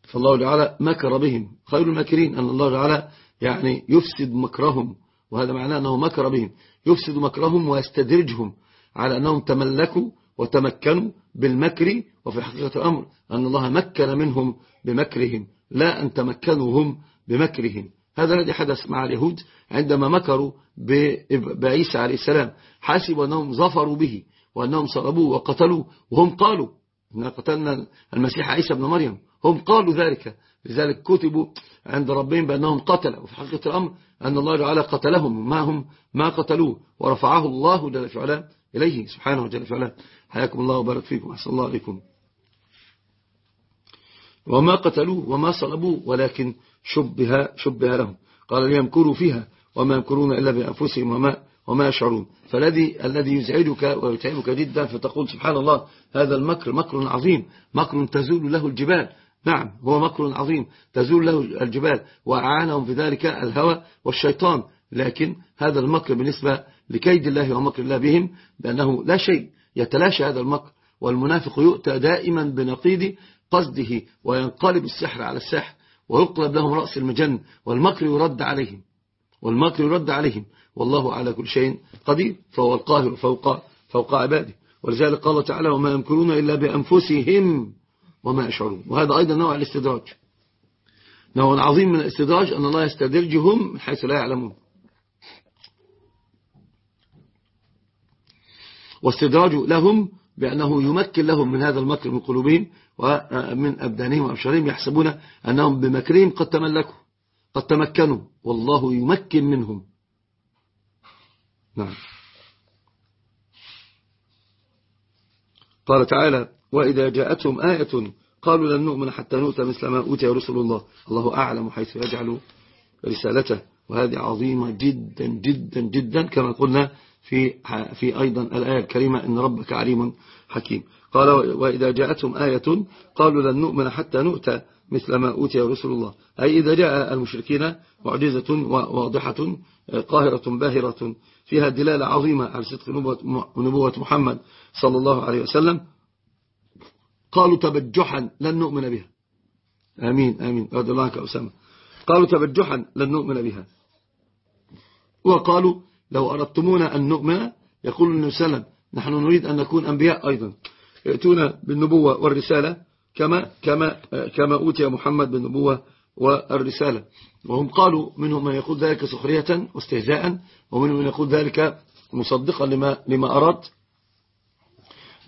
فالله تعالى مكر بهم. خير الماكرين أن الله تعالى يعني يفسد مكرهم. وهذا معناه أنه مكر بهم يفسد مكرهم ويستدرجهم على أنهم تملكوا وتمكنوا بالمكر. وفي حقيقة الأمر أن الله مكن منهم بمكرهم لا أن تمكنوا هم بمكرهم. هذا الذي حدث مع اليهود عندما مكروا بعيسى عليه السلام حاسبوا أنهم ظفروا به وأنهم صلبوه وقتلوه وهم قالوا إن قتلنا المسيح عيسى بن مريم هم قالوا ذلك. لذلك كتبوا عند ربهم بأنهم قتلوا. وفي حقيقة الأمر أن الله تعالى قتلهم. ما هم؟ ما قتلوه. ورفعه الله جل في علاه إليه سبحانه وجل في علاه حياكم الله وبارك فيكم. أحسن الله عليكم. وما قتلوه وما صلبوه ولكن شبه, شبه لهم. قال ليمكروا فيها وما يمكرون إلا بأنفسهم وما, وما يشعرون. فالذي الذي يزعجك ويتعبك جدا فتقول سبحان الله هذا المكر مكر عظيم. مكر تزول له الجبال. نعم هو مكر عظيم. تزول له الجبال وأعانهم في ذلك الهوى والشيطان. لكن هذا المكر بالنسبة لكيد الله ومكر الله بهم بأنه لا شيء يتلاشى هذا المكر. والمنافق يؤتى دائما بنقيض قصده وينقلب السحر على السحر ويقلب لهم رأس المجن. والمكر يرد عليهم. والمكر يرد عليهم. والله على كل شيء قدير. فهو القاهر فوق, فوق عباده. ولذلك قال تعالى وما يمكرون إلا بأنفسهم. وما يشعرون. وهذا أيضا نوع الاستدراج. نوع عظيم من الاستدراج أن الله يستدرجهم من حيث لا يعلمون. واستدراج لهم بأنه يمكن لهم من هذا المكر من قلوبهم ومن أبدانهم وأبشارهم يحسبون أنهم بمكرهم قد تملكوا قد تمكنوا. والله يمكن منهم. نعم. قال تعالى وإذا جاءتهم آية قالوا لن نؤمن حتى نؤتى مثل ما أوتي رسل الله الله أعلم حيث يجعل رسالته. وهذه عظيمة جدا جدا جدا كما قلنا في في أيضا الآية الكريمة إن ربك عليم حكيم. قال وإذا جاءتهم آية قالوا لن نؤمن حتى نؤتى مثل ما أوتي رسل الله أي إذا جاء المشركين معجزة واضحة قاهرة باهرة. فيها دلالة عظيمة على صدق نبوة محمد صلى الله عليه وسلم. قالوا تبجحا لن نؤمن بها. آمين آمين. رضي الله عنك أسامة. قالوا تبجحا لن نؤمن بها. وقالوا لو أردتمونا أن نؤمن يقول النبي صلى الله عليه وسلم نحن نريد أن نكون أنبياء أيضا. يأتون بالنبوة والرسالة كما, كما, كما أوتي محمد بالنبوة والرسالة. وهم قالوا منهم من يقول ذلك سخرية واستهزاء ومنهم من يقول ذلك مصدقا لما, لما أراد.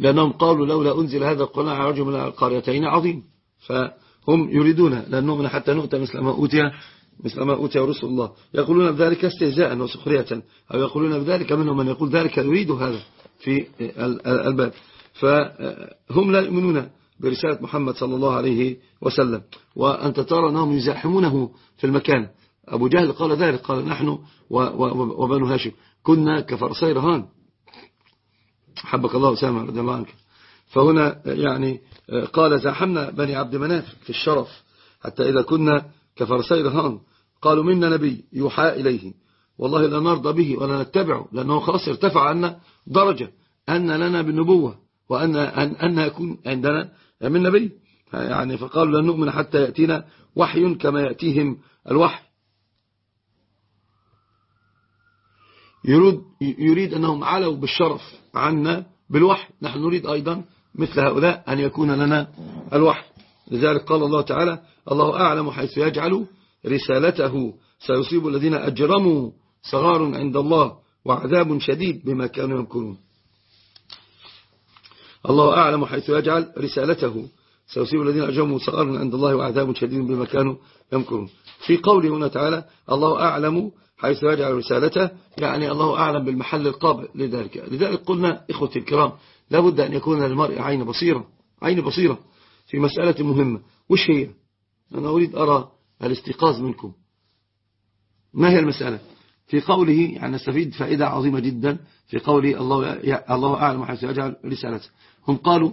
لأنهم قالوا لولا أنزل هذا القرآن على رجل من القريتين عظيم. فهم يريدون لأن نؤمن حتى نؤتى مثل ما أوتي مثل ما أوتي رسول الله. يقولون بذلك استهزاء وسخرية أو يقولون بذلك منهم من يقول ذلك يريد هذا في الباب. فهم لا يؤمنون برسالة محمد صلى الله عليه وسلم. وأنت ترى أنهم يزاحمونه في المكان. أبو جهل قال ذلك قال نحن وبنو هاشم كنا كفرسي رهان حبك الله سامع رضي الله عنك. فهنا يعني قال زاحمنا بني عبد مناف في الشرف حتى إذا كنا كفرسي رهان قالوا منا نبي يوحى إليه. والله لا نرضى به ولا نتبعه لأنه خلاص ارتفع عنا درجة أن لنا بالنبوة وأن أن, أن يكون عندنا من نبي. يعني فقالوا لن نؤمن حتى يأتينا وحي كما يأتيهم الوحي. يريد, يريد أنهم علوا بالشرف عنا بالوحي. نحن نريد أيضا مثل هؤلاء أن يكون لنا الوحي. لذلك قال الله تعالى الله أعلم حيث يجعل رسالته. سيصيب الذين أجرموا صغار عند الله وعذاب شديد بما كانوا يمكرون. الله أعلم حيث يجعل رسالته. سيصيب الذين أجرموا صغار عند الله وعذاب شديد بما كانوا يمكرون. في قوله هنا تعالى الله أعلم حيث يجعل رسالته يعني الله أعلم بالمحل القابل لذلك. لذلك قلنا إخوتي الكرام لابد أن يكون للمرء عين بصيرة عين بصيرة في مسألة مهمة. وش هي؟ أنا أريد أرى الاستيقاظ منكم. ما هي المسألة؟ في قوله يعني نستفيد فائدة عظيمة جدا في قوله الله الله أعلم حيث يجعل رسالته. هم قالوا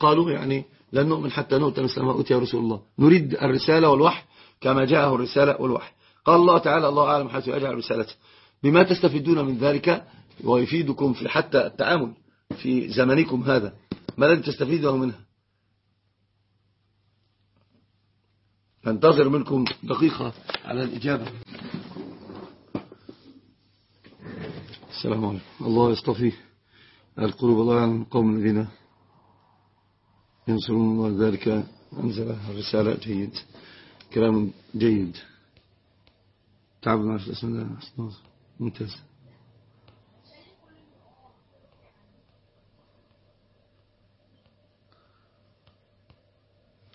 قالوا يعني لن نؤمن حتى نؤتى مثل ما أوتي رسول الله. نريد الرسالة والوحي كما جاءه الرسالة والوحي. قال الله تعالى الله أعلم حيث يجعل رسالته. بما تستفيدون من ذلك ويفيدكم في حتى التعامل في زمنكم هذا. ما الذي تستفيده منها انتظر منكم دقيقة على الإجابة. السلام عليكم. الله يصطفي القلوب. الله عن القوم الذين ينصرون الله ذلك. أنزل الرسالة جيد. كلام جيد. تعبنا عشر اسم الله ممتاز.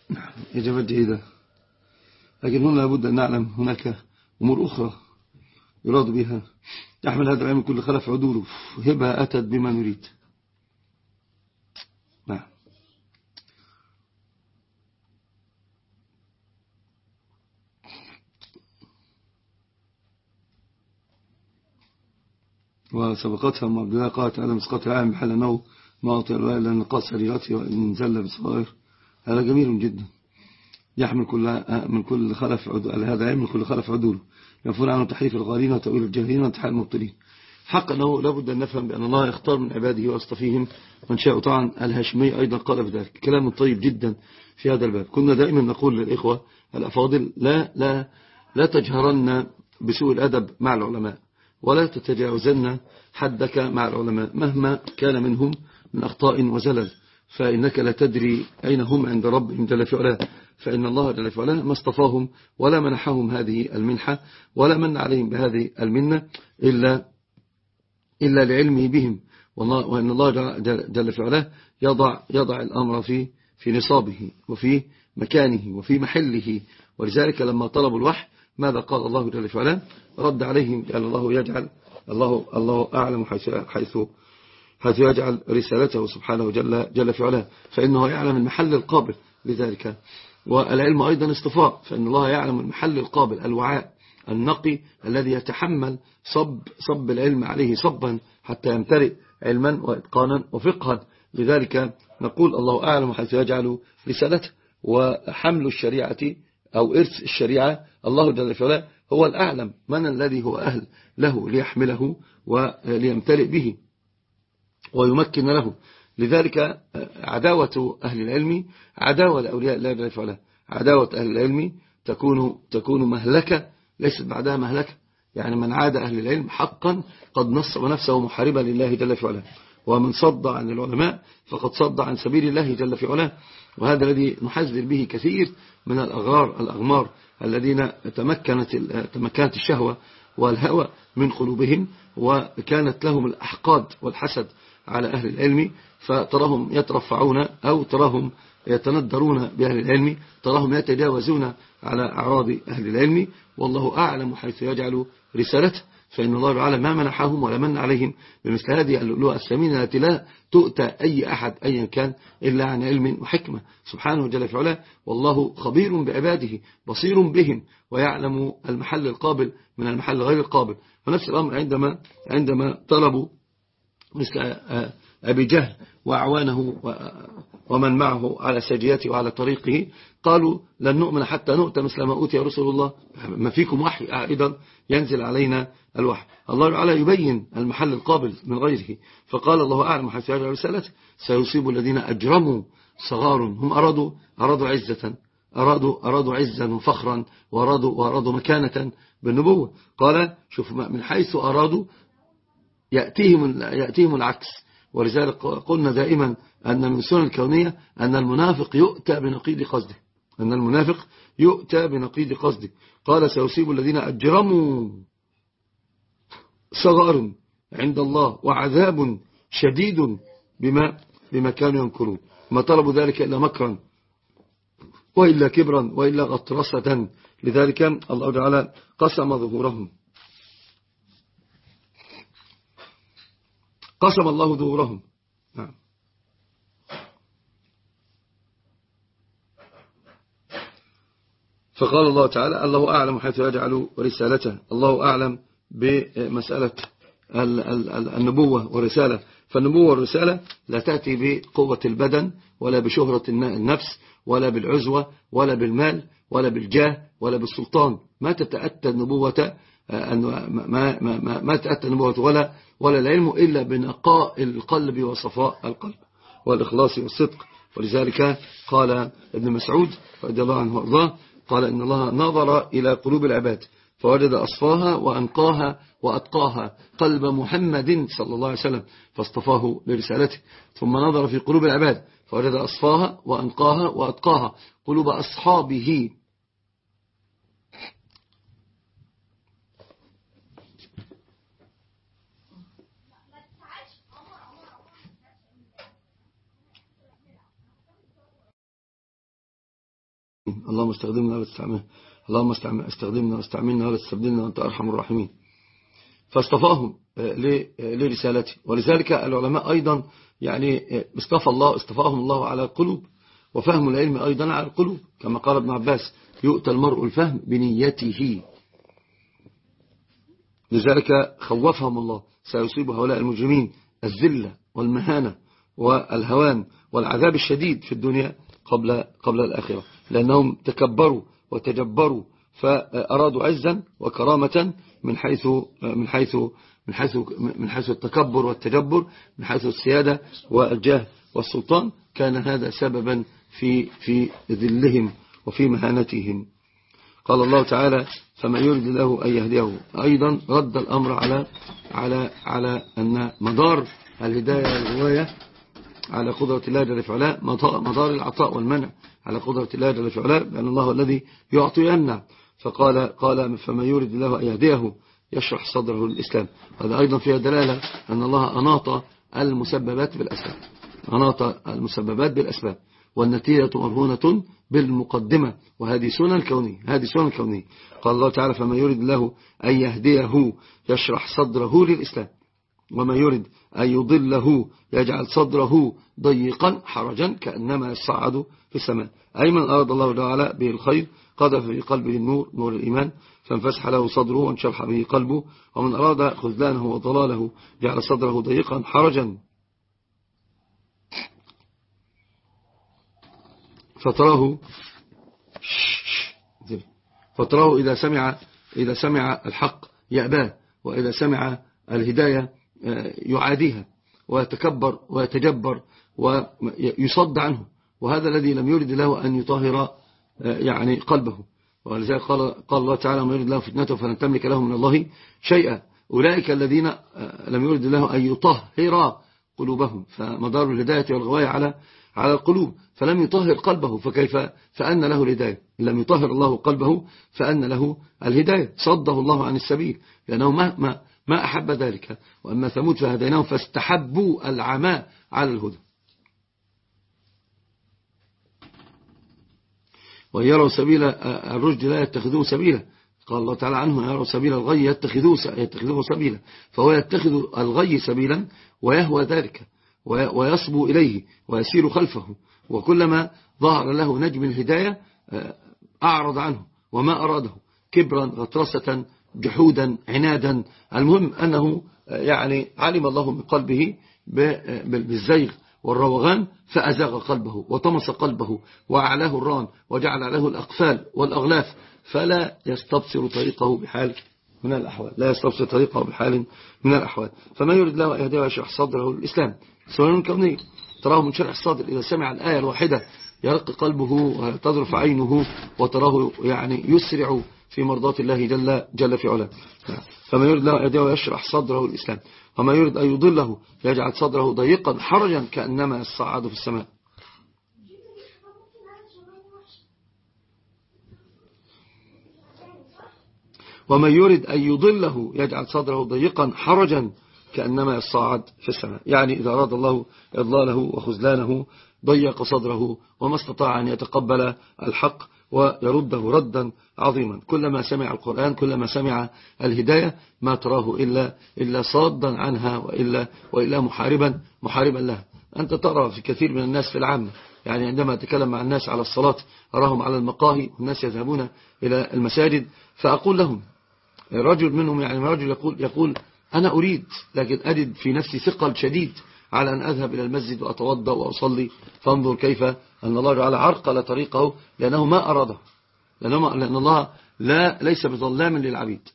نعم. إجابة جيدة لكن هنا لابد أن نعلم هناك أمور أخرى يراد بها. يحمل هذا العلم كل خلف عدوله. هبها أتت بما نريد نعم وسبقتها مبدأ قالت على مسقط العالم بحال أنه ما أعطي الله إلا نقاص سريرته وإن زل بصغائر هذا جميل جدا. يحمل كل من كل خلف عدول هذا من كل خلف عدوله ينفون عنه تحريف الغالين وتأويل الجاهلين وانتحال المبطلين. حق أنه لابد أن نفهم بأن الله يختار من عباده وأصطفيهم. من شاء طبعا الهاشمي أيضا قال في ذلك. كلام طيب جدا في هذا الباب. كنا دائما نقول للإخوة الأفاضل لا, لا, لا تجهرن بسوء الأدب مع العلماء. ولا تتجاوزن حدك مع العلماء مهما كان منهم من أخطاء وزلل. فإنك لا تدري أين هم عند ربهم جل في علاه. فإن الله جل في علاه ما اصطفاهم ولا منحهم هذه المنحة ولا من عليهم بهذه المنة إلا, إلا لعلمه بهم. وأن الله جل في علاه يضع, يضع الأمر في, في نصابه وفي مكانه وفي محله. ولذلك لما طلبوا الوحي ماذا قال الله جل في علاه رد عليهم قال الله يجعل الله, الله أعلم حيث, حيث حيث يجعل رسالته سبحانه جل, جل في علاه. فإنه يعلم المحل القابل لذلك. والعلم أيضا اصطفاء فإن الله يعلم المحل القابل الوعاء النقي الذي يتحمل صب, صب العلم عليه صبا حتى يمتلئ علما وإتقانا وفقها. لذلك نقول الله أعلم حيث يجعل رسالته وحمل الشريعة أو إرث الشريعة الله جل في علاه هو الأعلم من الذي هو أهل له ليحمله وليمتلئ به ويمكن له. لذلك عداوة أهل العلم عداوة لأولياء الله جل وعلا عداوة أهل العلم تكون تكون مهلكة ليست بعدها مهلكة. يعني من عاد أهل العلم حقا قد نصب نفسه محاربا لله جل في علاه. ومن صد عن العلماء فقد صد عن سبيل الله جل في علاه. وهذا الذي نحذر به كثير من الأغرار الأغمار الذين تمكنت تمكنت الشهوة والهوى من قلوبهم وكانت لهم الأحقاد والحسد على أهل العلم فتراهم يترفعون أو تراهم يتندرون بأهل العلم تراهم يتجاوزون على أعراض أهل العلم. والله أعلم حيث يجعل رسالته. فإن الله تعالى ما منحهم ولا من عليهم بمثل هذه اللؤلؤة الثمينة التي لا تؤتى أي أحد أيا كان إلا عن علم وحكمة. سبحانه جل في علاه والله خبير بعباده بصير بهم ويعلم المحل القابل من المحل غير القابل. ونفس الأمر عندما عندما طلبوا مثل أبي جهل وأعوانه ومن معه على سجياته وعلى طريقه قالوا لن نؤمن حتى نؤتى مثل ما أوتي رسول الله. ما فيكم وحي أيضا ينزل علينا الوحي. الله تعالى يبين المحل القابل من غيره. فقال الله أعلم حيث يجعل رسالته سيصيب الذين أجرموا صغار هم أرادوا, أرادوا عزة أرادوا, أرادوا عزا وفخرا وأرادوا, وأرادوا مكانة بالنبوة. قال شوف من حيث أرادوا يأتيهم, يأتيهم العكس. ولذلك قلنا دائما أن من سنن الكونية أن المنافق يؤتى بنقيض قصده. أن المنافق يؤتى بنقيض قصده. قال سيصيب الذين أجرموا صغار عند الله وعذاب شديد بما, بما كانوا ينكرون ما طلبوا ذلك إلا مكرا وإلا كبرا وإلا غطرسة. لذلك الله تعالى قسم ظهورهم. قسم الله ظهورهم. نعم. فقال الله تعالى الله أعلم حيث يجعل رسالته. الله أعلم بمسألة النبوة والرسالة. فالنبوة والرسالة لا تأتي بقوة البدن ولا بشهرة النفس ولا بالعزوة ولا بالمال ولا بالجاه ولا بالسلطان. ما تتأتى النبوة ما, ما, ما, ما تأتى النبوة ولا, ولا العلم إلا بنقاء القلب وصفاء القلب والإخلاص والصدق. ولذلك قال ابن مسعود رضي الله عنه وأرضاه قال إن الله نظر إلى قلوب العباد فوجد أصفاها وأنقاها وأتقاها قلب محمد صلى الله عليه وسلم فاصطفاه لرسالته. ثم نظر في قلوب العباد فوجد أصفاها وأنقاها وأتقاها قلوب أصحابه. اللهم استخدمنا ولا تستعملنا اللهم استخدمنا واستعملنا ولا تستبدلنا وأنت أرحم الراحمين. فاصطفاهم آه، آه، لرسالته ولذلك العلماء أيضا يعني آه، اصطفى الله اصطفاهم الله على القلوب. وفهم العلم أيضا على القلوب. كما قال ابن عباس يؤتى المرء الفهم بنيته. لذلك خوفهم الله. سيصيب هؤلاء المجرمين الذلة والمهانة والهوان والعذاب الشديد في الدنيا. قبل قبل الآخرة. لأنهم تكبروا وتجبروا فأرادوا عزا وكرامة من حيث من حيث من حيث من حيث التكبر والتجبر من حيث السيادة والجاه والسلطان. كان هذا سببا في في ذلهم وفي مهانتهم. قال الله تعالى فما يريد له أن يهديه. أيضا رد الأمر على على على أن مدار الهداية والغواية على قدرة الله جل في علاه مدار العطاء والمنع على قدرة الله جل في علاه بأن الله الذي يعطي يمنع فقال قال فما يريد الله أن يهديه يشرح صدره للإسلام. هذا أيضا فيها دلالة أن الله أناط المسببات بالأسباب. أناط المسببات بالأسباب. والنتيجة مرهونة بالمقدمة. وهذه سنة كونية هذه سنة كونية قال الله تعالى فما يريد الله أن يهديه يشرح صدره للإسلام. وما يريد أن يضله يجعل صدره ضيقا حرجا كأنما يصعد في السماء. أي من أراد الله تعالى به الخير قذف في قلبه النور نور الإيمان فانفسح له صدره وانشرح به قلبه. ومن أراد خذلانه وضلاله جعل صدره ضيقا حرجا. فتراه فتراه إذا سمع إذا سمع الحق يأباه وإذا سمع الهداية يعاديها ويتكبر ويتجبر ويصد عنه وهذا الذي لم يرد له أن يطهر آه، يعني قلبه. ولذلك قال, قال الله تعالى ما يرد له فتنته فلن تملك له من الله شيئا. أولئك الذين آه، لم يرد له أن يطهر قلوبهم فمدار الهداية والغواية على على القلوب فلم يطهر قلبه فكيف؟ فأن له الهداية. لم يطهر الله قلبه فأن له الهداية. صده الله عن السبيل لأنه ما, ما أحب ذلك. وأما ثمود فهديناهم فاستحبوا العماء على الهدى. وإن يروا سبيل الرشد لا يتخذوه سبيلا. قال الله تعالى عنه يروا سبيل الغي يتخذوه, سبيلا. فهو يتخذ الغي سبيلا ويهوى ذلك ويصبو إليه ويسير خلفه. وكلما ظهر له نجم الهداية أعرض عنه وما أراده كبرا غطرسة جحودا عنادا. المهم أنه يعني علم الله من قلبه بالزيغ والروغان فأزاغ قلبه وطمس قلبه وأعلاه الران وجعل له الأقفال والأغلاف فلا يستبصر طريقه بحال من الأحوال. لا يستبصر طريقه بحال من الأحوال. فما يريد له أن يهديه ويشرح صدره للإسلام سنن كونية تراه من شرح الصدر إذا سمع الآية الواحدة يرق قلبه وتذرف عينه وتراه يعني يسرع في مرضات الله جل, جل في علاه. فما يريد له يديه يشرح صدره الإسلام. وما يريد أن يضله يجعل صدره ضيقا حرجا كأنما يصعد في السماء. ومن يريد أن يضله يجعل صدره ضيقا حرجا كأنما يصعد في السماء. يعني إذا أراد الله إضلاله وخزلانه ضيق صدره وما استطاع أن يتقبل الحق ويرده ردا عظيما. كلما سمع القرآن كلما سمع الهداية ما تراه إلا, إلا صادا عنها وإلا, وإلا محاربا محاربا لها. أنت ترى في كثير من الناس في العامة يعني عندما أتكلم مع الناس على الصلاة أراهم على المقاهي والناس يذهبون إلى المساجد فأقول لهم رجل منهم يعني رجل يقول, يقول أنا أريد لكن أجد في نفسي ثقل شديد على أن أذهب إلى المسجد وأتوضأ وأصلي فانظر كيف أن الله جعل عرقل طريقه لأنه ما أراده لأنه لأن الله لا ليس بظلام للعبيد.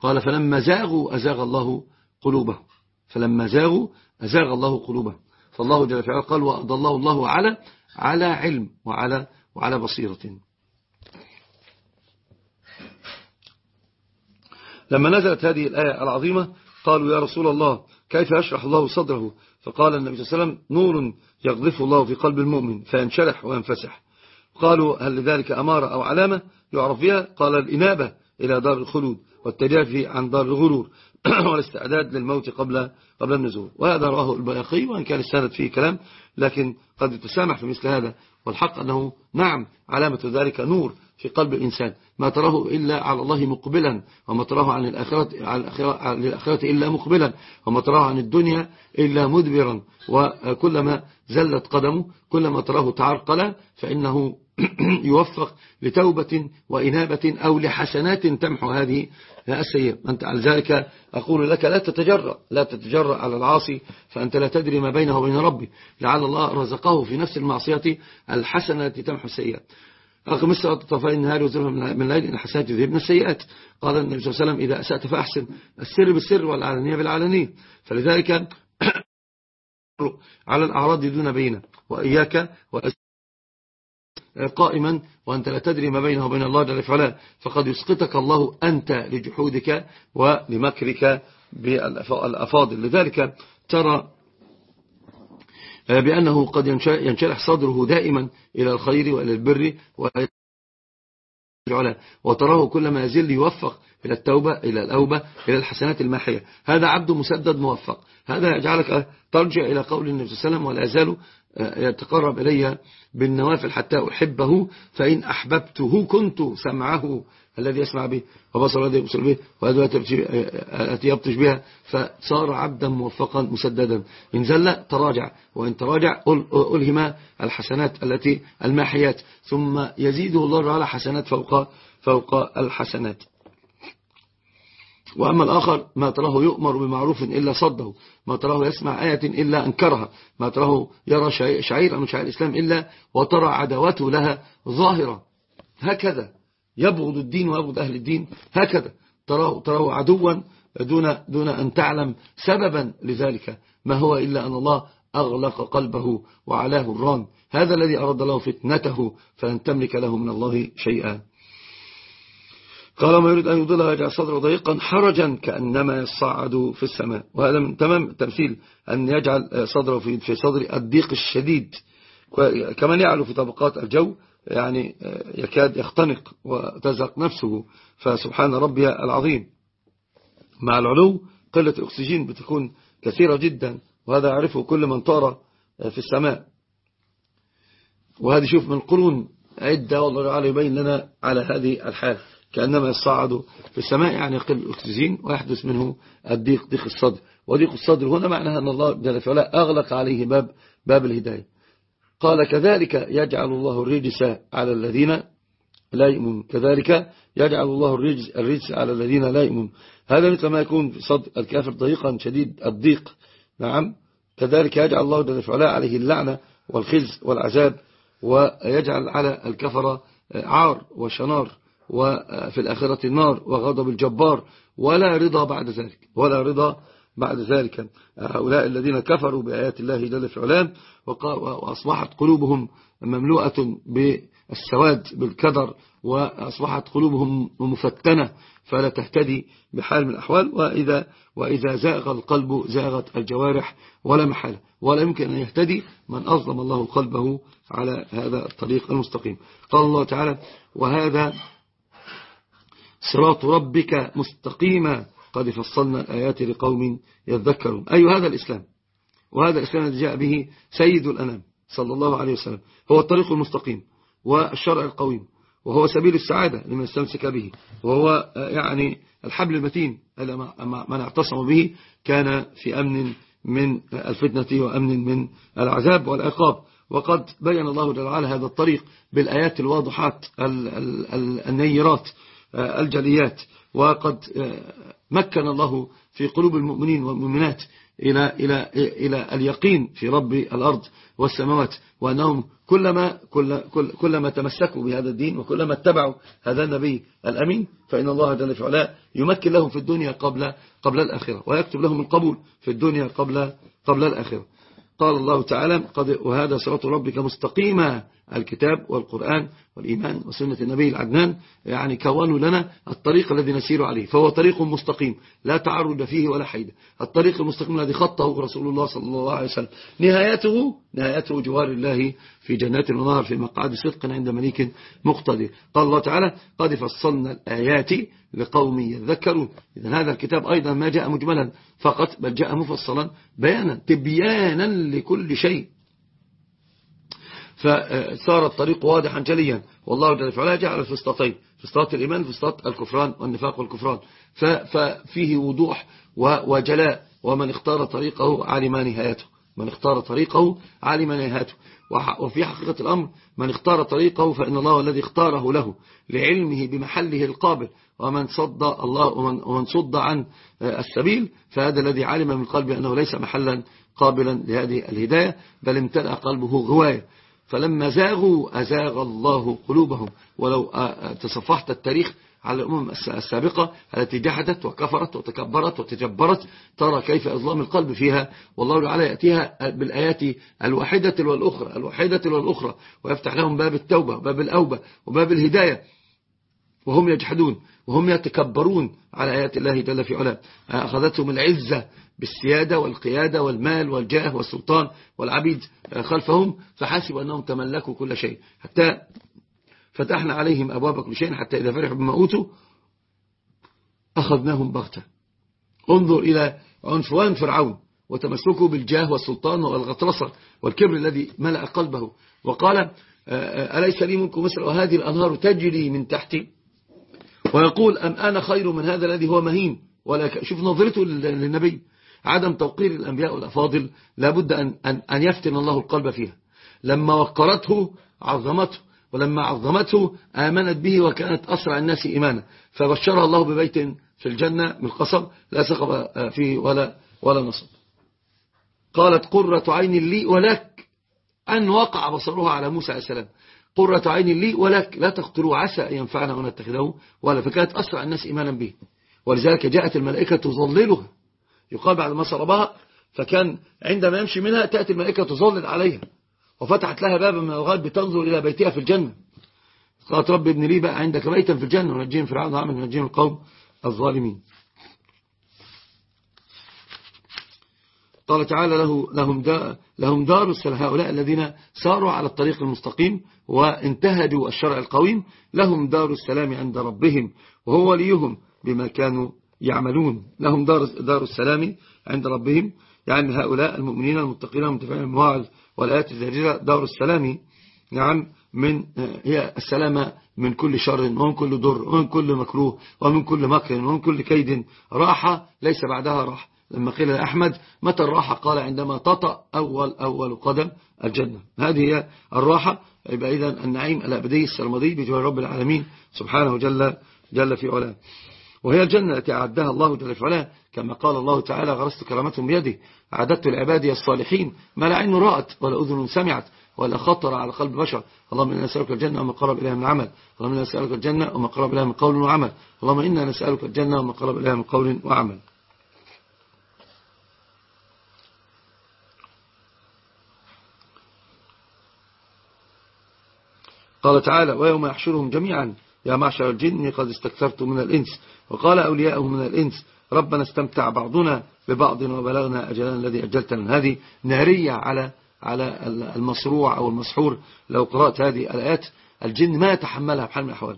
قال فلما زاغوا أزاغ الله قلوبهم. فلما زاغوا أزاغ الله قلوبهم. فالله جل وعلا قال وأضله الله على على علم وعلى وعلى بصيرة. لما نزلت هذه الآية العظيمة قالوا يا رسول الله كيف يشرح الله صدره؟ فقال النبي صلى الله عليه وسلم نور يغذف الله في قلب المؤمن فينشرح وينفسح. قالوا هل لذلك أمارة أو علامة؟ يعرف بها. قال الإنابة إلى دار الخلود والتجافي عن دار الغرور. والاستعداد للموت قبل قبل النزول. وهذا رواه البياقي وإن كان السند فيه كلام لكن قد يتسامح في مثل هذا. والحق أنه نعم علامة ذلك نور. في قلب الإنسان. ما تراه إلا على الله مقبلا وما تراه عن الآخرة, عن الآخرة إلا مقبلا وما تراه عن الدنيا إلا مدبرا. وكلما زلت قدمه كلما تراه تعرقلا فإنه يوفق لتوبة وإنابة أو لحسنات تمحو هذه السيئة. أنت على ذلك أقول لك لا تتجرأ لا تتجرأ على العاصي فأنت لا تدري ما بينه وبين ربي. لعل الله رزقه في نفس المعصية الحسنة التي تمحو السيئة. أخي مصر طفاء النهار وزرها من الليل إن حسنات يذهبن السيئات. قال النبي صلى الله عليه وسلم إذا أسأت فأحسن. السر بالسر والعلانية بالعلانية. فلذلك على الأعراض دون بينة وإياك قائما وأنت لا تدري ما بينه وبين الله جل وعلا. فقد يسقطك الله أنت لجحودك ولمكرك بالأفاضل. لذلك ترى بأنه قد ينشرح صدره دائما إلى الخير وإلى البر وتراه كلما يزل يوفق إلى التوبة إلى الأوبة إلى الحسنات الماحية هذا عبد مسدد موفق. هذا يجعلك ترجع إلى قول النبي صلى الله عليه وسلم ولا يزال يتقرب إلي بالنوافل حتى أحبه فإن أحببته كنت سمعه الذي يسمع به وبصر الذي يبصر به وأدوات التي يبطش بها فصار عبدا موفقا مسددا. إن زل تراجع وإن تراجع ألهم الحسنات التي الماحيات. ثم يزيده الله على حسنات فوق فوق الحسنات. وأما الآخر ما تراه يؤمر بمعروف إلا صده ما تراه يسمع آية إلا أنكرها ما تراه يرى شعير من شعير الإسلام إلا وترى عداوته لها ظاهرة. هكذا يبغض الدين ويبغض أهل الدين. هكذا تراه, تراه عدوا دون, دون أن تعلم سببا لذلك. ما هو إلا أن الله أغلق قلبه وعلاه الران. هذا الذي أراد له فتنته فلن تملك له من الله شيئا. قال ما يريد أن يضلها يجعل صدره ضيقا حرجا كأنما يصعد في السماء. وهذا من تمام التمثيل أن يجعل صدره في صدر الضيق الشديد. كمان يعلو في طبقات الجو يعني يكاد يختنق وتزق نفسه. فسبحان ربي العظيم. مع العلو قلة الأكسجين بتكون كثيرة جدا وهذا يعرفه كل من طار في السماء. وهذه شوف من قرون عدة والله تعالى يبين لنا على هذه الحال. كأنما يصعد في السماء يعني يقل الأكسجين ويحدث منه الضيق ضيق الصدر. وضيق الصدر هنا معناها أن الله جل وعلا أغلق عليه باب باب الهداية. قال كذلك يجعل الله الرجس على الذين لا يؤمنون. كذلك يجعل الله الرجس, الرجس على الذين لا يؤمنون. هذا مثل ما يكون في صدر الكافر ضيقا شديد الضيق. نعم. كذلك يجعل الله جل وعلا عليه اللعنة والخز والعذاب ويجعل على الكفر عار وشنار. وفي الآخرة النار وغضب الجبار ولا رضا بعد ذلك ولا رضا بعد ذلك. هؤلاء الذين كفروا بآيات الله جل في علام وأصبحت قلوبهم مملوءة بالسواد بالكدر وأصبحت قلوبهم مفتنة فلا تهتدي بحال من الأحوال. وإذا, وإذا زاغ القلب زاغت الجوارح ولا محالة ولا يمكن أن يهتدي من أظلم الله قلبه على هذا الطريق المستقيم. قال الله تعالى وهذا صراط ربك مستقيما. قد فصلنا الآيات لقوم يذكرون. أي هذا الإسلام؟ وهذا الإسلام الذي جاء به سيد الأنام صلى الله عليه وسلم. هو الطريق المستقيم والشرع القويم وهو سبيل السعادة لمن استمسك به. وهو يعني الحبل المتين من اعتصم به كان في أمن من الفتنة وأمن من العذاب والعقاب. وقد بين الله جل وعلا هذا الطريق بالآيات الواضحات النيرات. الجليات وقد مكن الله في قلوب المؤمنين والمؤمنات إلى, إلى, إلى اليقين في رب الأرض والسماوات. وأنهم كلما, كل كل كلما تمسكوا بهذا الدين وكلما اتبعوا هذا النبي الأمين فإن الله جل في علاه يمكن لهم في الدنيا قبل, قبل الآخرة ويكتب لهم القبول في الدنيا قبل, قبل الآخرة. قال الله تعالى قد وهذا صراط ربك مستقيما الكتاب والقرآن والإيمان وسنة النبي العدنان يعني كونوا لنا الطريق الذي نسير عليه فهو طريق مستقيم لا تعرض فيه ولا حيدة الطريق المستقيم الذي خطه رسول الله صلى الله عليه وسلم. نهايته نهايته جوار الله في جنات ونهر في مقعد صدق عند مليك مقتدر. قال الله تعالى قد فصلنا الآيات لقوم يذكرون. إذا هذا الكتاب أيضا ما جاء مجملا فقط بل جاء مفصلا بيانا تبيانا لكل شيء. فصار الطريق واضحا جليا. والله جل وعلا جعل الفسطاطين فسطاط الإيمان فسطاط الكفران والنفاق والكفران. ففيه وضوح وجلاء. ومن اختار طريقه علم نهايته. من اختار طريقه علم نهايته. وفي حقيقة الأمر من اختار طريقه فإن الله الذي اختاره له لعلمه بمحله القابل. ومن صد الله ومن, ومن صد عن السبيل فهذا الذي علم من قلبه أنه ليس محلا قابلا لهذه الهداية بل امتلأ قلبه غواية. فلما زاغوا أزاغ الله قلوبهم. ولو تصفحت التاريخ على الأمم السابقة التي جحدت وكفرت وتكبرت وتجبرت ترى كيف إظلام القلب فيها. والله تعالى يأتيها بالآيات الواحدة والأخرى الواحدة والأخرى. ويفتح لهم باب التوبة وباب الأوبة وباب الهداية. وهم يجحدون وهم يتكبرون على آيات الله جل في علاه. أخذتهم العزة بالسيادة والقيادة والمال والجاه والسلطان والعبيد خلفهم فحسبوا أنهم تملكوا كل شيء. حتى فتحنا عليهم أبواب كل شيء حتى إذا فرحوا بما أوتوا أخذناهم بغتة. انظر إلى عنفوان فرعون وتمسكه بالجاه والسلطان والغطرسة والكبر الذي ملأ قلبه. وقال أليس لي منكم مصر وهذه الأنهار تجري من تحتي ويقول أم أنا خير من هذا الذي هو مهين؟ ولا شوف نظرته للنبي. عدم توقير الأنبياء والأفاضل لابد أن, أن, أن يفتن الله القلب فيها. لما وقرته عظمته ولما عظمته آمنت به وكانت أسرع الناس إيمانا. فبشرها الله ببيت في الجنة بالقصب لا سقب فيه ولا, ولا نصب. قالت قرة عين لي ولك أن وقع بصرها على موسى عليه السلام. قرة عين لي ولك لا تقتلوا عسى أن ينفعنا ونتخذه ولا فكانت أسرع الناس إيمانا به. ولذلك جاءت الملائكة تظللها. يقال بعد ما صربها فكان عندما يمشي منها تأتي الملائكة تظلل عليها وفتحت لها بابا من الغالب بتنظر إلى بيتها في الجنة. قالت رب ابن لي بقى عندك بيتا في الجنة ونجيهم فرعون وعمل ونجيهم القوم الظالمين. قال تعالى له لهم دار, لهم دار هؤلاء الذين ساروا على الطريق المستقيم وانتهجوا الشرع القويم لهم دار السلام عند ربهم وهو وليهم بما كانوا يعملون. لهم دار, دار السلام عند ربهم. يعني هؤلاء المؤمنين المتقين المتفعين المواعظ والآيات الزاجرة دار السلام. نعم من هي السلامة من كل شر ومن كل ضر ومن كل مكروه ومن كل مكر ومن كل كيد. راحة ليس بعدها راحة لما قيل لأحمد متى الراحة؟ قال عندما تطأ أول أول قدم الجنة. هذه هي الراحة. يبقى إذن النعيم الأبدي السرمدي بجوار رب العالمين. سبحانه جل, جل في علاه. وهي الجنة التي أعدها الله جل وعلا كما قال الله تعالى غرست كرامتهم بيده أعددت لعبادي الصالحين ما لا عين رأت ولا أذن سمعت ولا خطر على قلب بشر. اللهم إنا نسألك الجنة وما قرب إليها من عمل. اللهم إنا نسألك الجنة وما قرب إليها من قول وعمل. اللهم إنا نسألك الجنة وما قرب إليها من قول وعمل. قال تعالى ويوم يحشرهم جميعا يا معشر الجن قد استكثرتم من الإنس. وقال أولياءه من الإنس ربنا استمتع بعضنا ببعض وبلغنا أجلنا الذي أجلتنا هذه نارية على على المصروع أو المسحور. لو قرأت هذه الآيات الجن ما يتحملها بحال من الأحوال.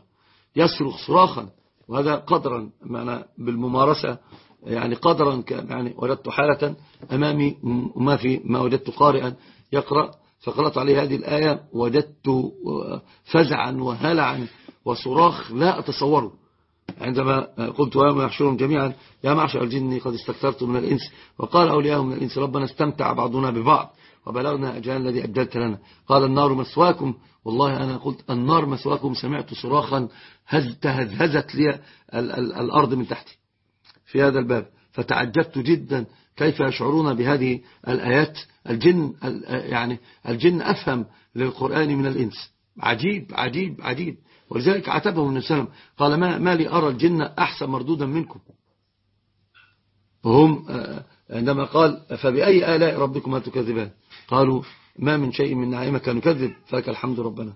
يصرخ صراخا وهذا قدرا معنا بالممارسة يعني قدرا يعني وجدت حالة أمامي وما في ما وجدت قارئا. يقرأ فقرأت عليه هذه الآية وجدت فزعا وهلعا. وصراخ لا أتصوره. عندما قلت ويوم يحشرهم جميعا يا معشر الجن قد استكثرت من الإنس وقال أولياءهم من الإنس ربنا استمتع بعضنا ببعض وبلغنا أجال الذي أجلت لنا. قال النار مسواكم والله أنا قلت النار مسواكم سمعت صراخا تهزهزت لي الأرض من تحتي. في هذا الباب فتعجبت جدا كيف يشعرون بهذه الآيات. الجن يعني الجن أفهم للقرآن من الإنس. عجيب عجيب عجيب. ولذلك عتبهم النبي صلى الله عليه وسلم قال ما, ما لي أرى الجن أحسن مردودا منكم. وهم آه، عندما قال فبأي آلاء ربكما تكذبان؟ قالوا ما من شيء من نعيمك نكذب فلك الحمد ربنا.